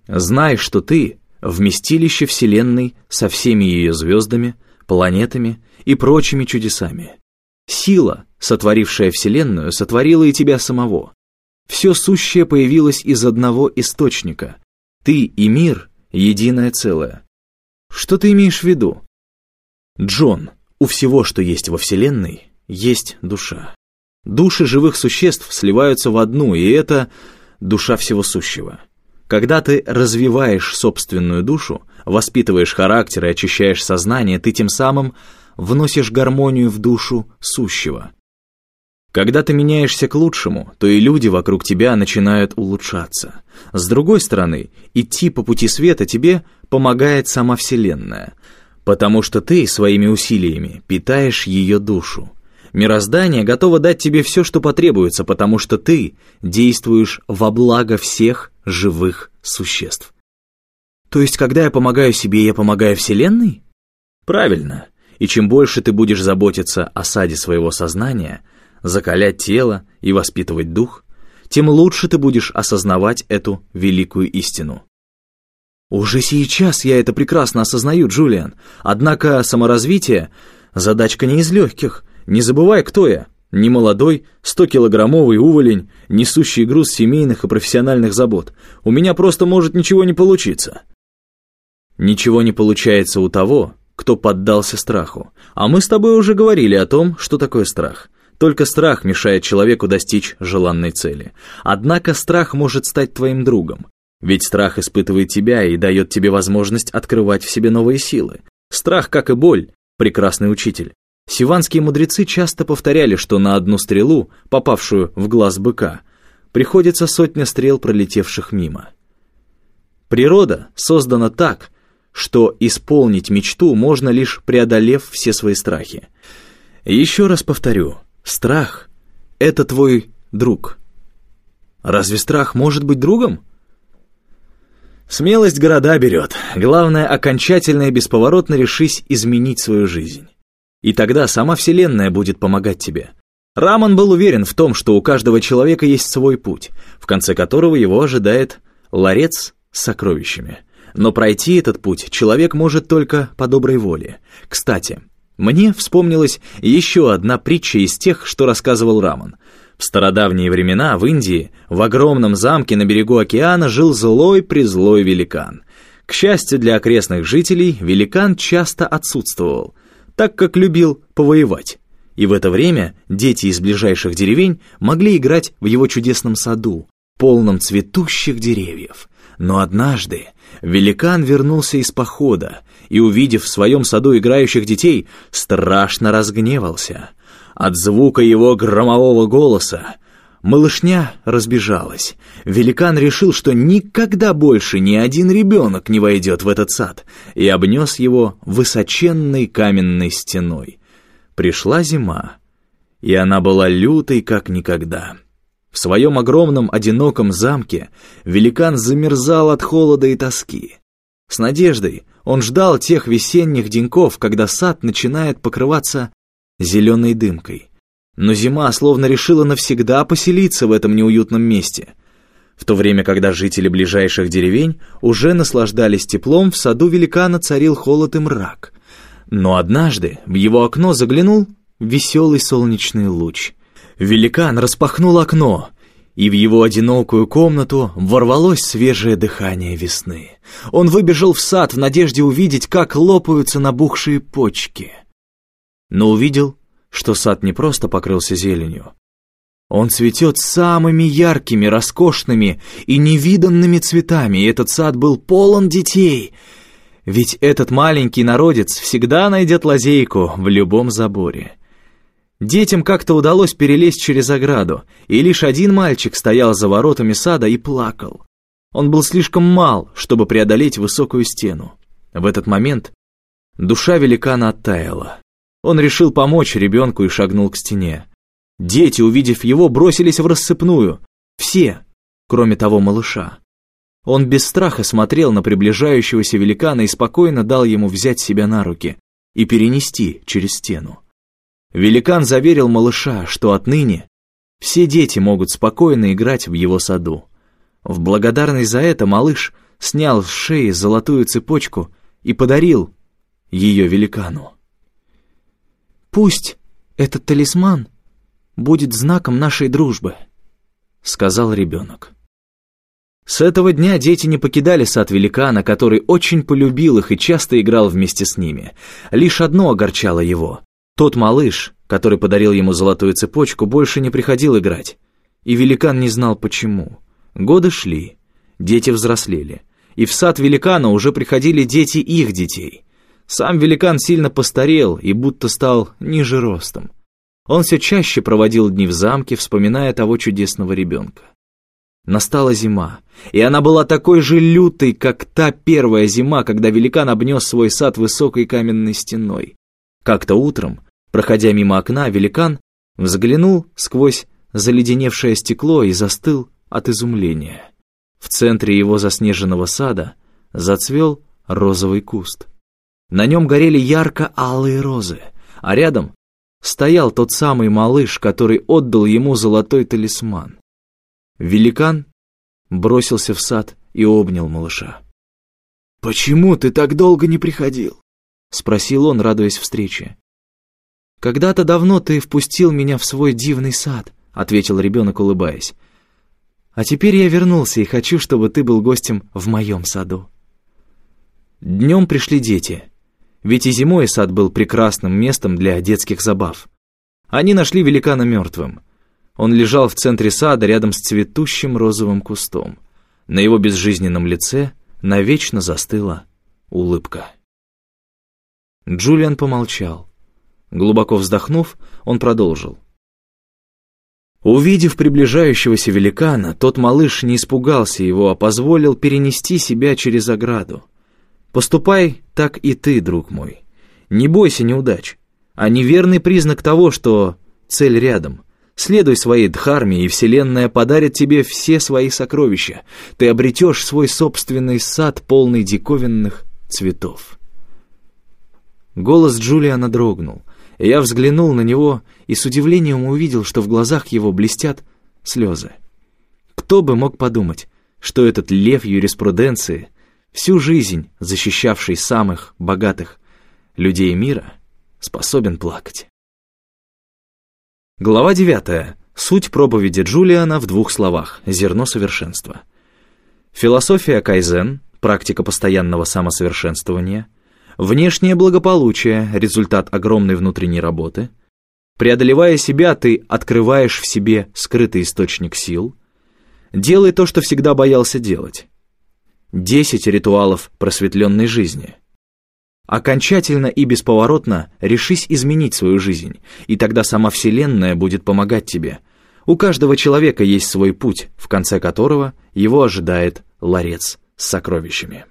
знай, что ты вместилище Вселенной со всеми ее звездами, планетами и прочими чудесами. Сила, сотворившая Вселенную, сотворила и тебя самого. Все сущее появилось из одного источника. Ты и мир — единое целое. Что ты имеешь в виду? Джон, у всего, что есть во Вселенной, есть душа. Души живых существ сливаются в одну, и это душа всего сущего. Когда ты развиваешь собственную душу, воспитываешь характер и очищаешь сознание, ты тем самым вносишь гармонию в душу сущего. Когда ты меняешься к лучшему, то и люди вокруг тебя начинают улучшаться. С другой стороны, идти по пути света тебе помогает сама Вселенная, потому что ты своими усилиями питаешь ее душу. Мироздание готово дать тебе все, что потребуется, потому что ты действуешь во благо всех живых существ. То есть, когда я помогаю себе, я помогаю Вселенной? Правильно. И чем больше ты будешь заботиться о саде своего сознания, закалять тело и воспитывать дух, тем лучше ты будешь осознавать эту великую истину. Уже сейчас я это прекрасно осознаю, Джулиан. Однако саморазвитие – задачка не из легких – не забывай, кто я. Не молодой, 100-килограммовый уволень, несущий груз семейных и профессиональных забот. У меня просто может ничего не получиться. Ничего не получается у того, кто поддался страху. А мы с тобой уже говорили о том, что такое страх. Только страх мешает человеку достичь желанной цели. Однако страх может стать твоим другом. Ведь страх испытывает тебя и дает тебе возможность открывать в себе новые силы. Страх, как и боль, прекрасный учитель. Сиванские мудрецы часто повторяли, что на одну стрелу, попавшую в глаз быка, приходится сотня стрел, пролетевших мимо. Природа создана так, что исполнить мечту можно лишь преодолев все свои страхи. Еще раз повторю, страх — это твой друг. Разве страх может быть другом? Смелость города берет. Главное, окончательно и бесповоротно решись изменить свою жизнь. И тогда сама Вселенная будет помогать тебе. Раман был уверен в том, что у каждого человека есть свой путь, в конце которого его ожидает ларец с сокровищами. Но пройти этот путь человек может только по доброй воле. Кстати, мне вспомнилась еще одна притча из тех, что рассказывал Раман. В стародавние времена в Индии в огромном замке на берегу океана жил злой-призлой великан. К счастью для окрестных жителей, великан часто отсутствовал – так как любил повоевать. И в это время дети из ближайших деревень могли играть в его чудесном саду, полном цветущих деревьев. Но однажды великан вернулся из похода и, увидев в своем саду играющих детей, страшно разгневался. От звука его громового голоса Малышня разбежалась. Великан решил, что никогда больше ни один ребенок не войдет в этот сад, и обнес его высоченной каменной стеной. Пришла зима, и она была лютой, как никогда. В своем огромном одиноком замке великан замерзал от холода и тоски. С надеждой он ждал тех весенних деньков, когда сад начинает покрываться зеленой дымкой — но зима словно решила навсегда поселиться в этом неуютном месте. В то время, когда жители ближайших деревень уже наслаждались теплом, в саду великана царил холод и мрак. Но однажды в его окно заглянул веселый солнечный луч. Великан распахнул окно, и в его одинокую комнату ворвалось свежее дыхание весны. Он выбежал в сад в надежде увидеть, как лопаются набухшие почки. Но увидел что сад не просто покрылся зеленью. Он цветет самыми яркими, роскошными и невиданными цветами, и этот сад был полон детей. Ведь этот маленький народец всегда найдет лазейку в любом заборе. Детям как-то удалось перелезть через ограду, и лишь один мальчик стоял за воротами сада и плакал. Он был слишком мал, чтобы преодолеть высокую стену. В этот момент душа великана оттаяла. Он решил помочь ребенку и шагнул к стене. Дети, увидев его, бросились в рассыпную. Все, кроме того малыша. Он без страха смотрел на приближающегося великана и спокойно дал ему взять себя на руки и перенести через стену. Великан заверил малыша, что отныне все дети могут спокойно играть в его саду. В благодарность за это малыш снял с шеи золотую цепочку и подарил ее великану. «Пусть этот талисман будет знаком нашей дружбы», — сказал ребенок. С этого дня дети не покидали сад великана, который очень полюбил их и часто играл вместе с ними. Лишь одно огорчало его. Тот малыш, который подарил ему золотую цепочку, больше не приходил играть. И великан не знал почему. Годы шли, дети взрослели. И в сад великана уже приходили дети их детей. Сам великан сильно постарел и будто стал ниже ростом. Он все чаще проводил дни в замке, вспоминая того чудесного ребенка. Настала зима, и она была такой же лютой, как та первая зима, когда великан обнес свой сад высокой каменной стеной. Как-то утром, проходя мимо окна, великан взглянул сквозь заледеневшее стекло и застыл от изумления. В центре его заснеженного сада зацвел розовый куст. На нем горели ярко-алые розы, а рядом стоял тот самый малыш, который отдал ему золотой талисман. Великан бросился в сад и обнял малыша. «Почему ты так долго не приходил?» — спросил он, радуясь встрече. «Когда-то давно ты впустил меня в свой дивный сад», — ответил ребенок, улыбаясь. «А теперь я вернулся и хочу, чтобы ты был гостем в моем саду». Днем пришли дети, ведь и зимой сад был прекрасным местом для детских забав. Они нашли великана мертвым — он лежал в центре сада рядом с цветущим розовым кустом. На его безжизненном лице навечно застыла улыбка. Джулиан помолчал. Глубоко вздохнув, он продолжил. Увидев приближающегося великана, тот малыш не испугался его, а позволил перенести себя через ограду. Поступай так и ты, друг мой. Не бойся неудач, а неверный признак того, что цель рядом. Следуй своей дхарме, и Вселенная подарит тебе все свои сокровища. Ты обретешь свой собственный сад, полный диковинных цветов. Голос Джулиана дрогнул. Я взглянул на него и с удивлением увидел, что в глазах его блестят слезы. Кто бы мог подумать, что этот лев юриспруденции, всю жизнь защищавший самых богатых людей мира, способен плакать. Глава 9. Суть проповеди Джулиана в двух словах. Зерно совершенства. Философия кайзен, практика постоянного самосовершенствования. Внешнее благополучие, результат огромной внутренней работы. Преодолевая себя, ты открываешь в себе скрытый источник сил. Делай то, что всегда боялся делать. Десять ритуалов просветленной жизни – Окончательно и бесповоротно решись изменить свою жизнь, и тогда сама Вселенная будет помогать тебе. У каждого человека есть свой путь, в конце которого его ожидает ларец с сокровищами.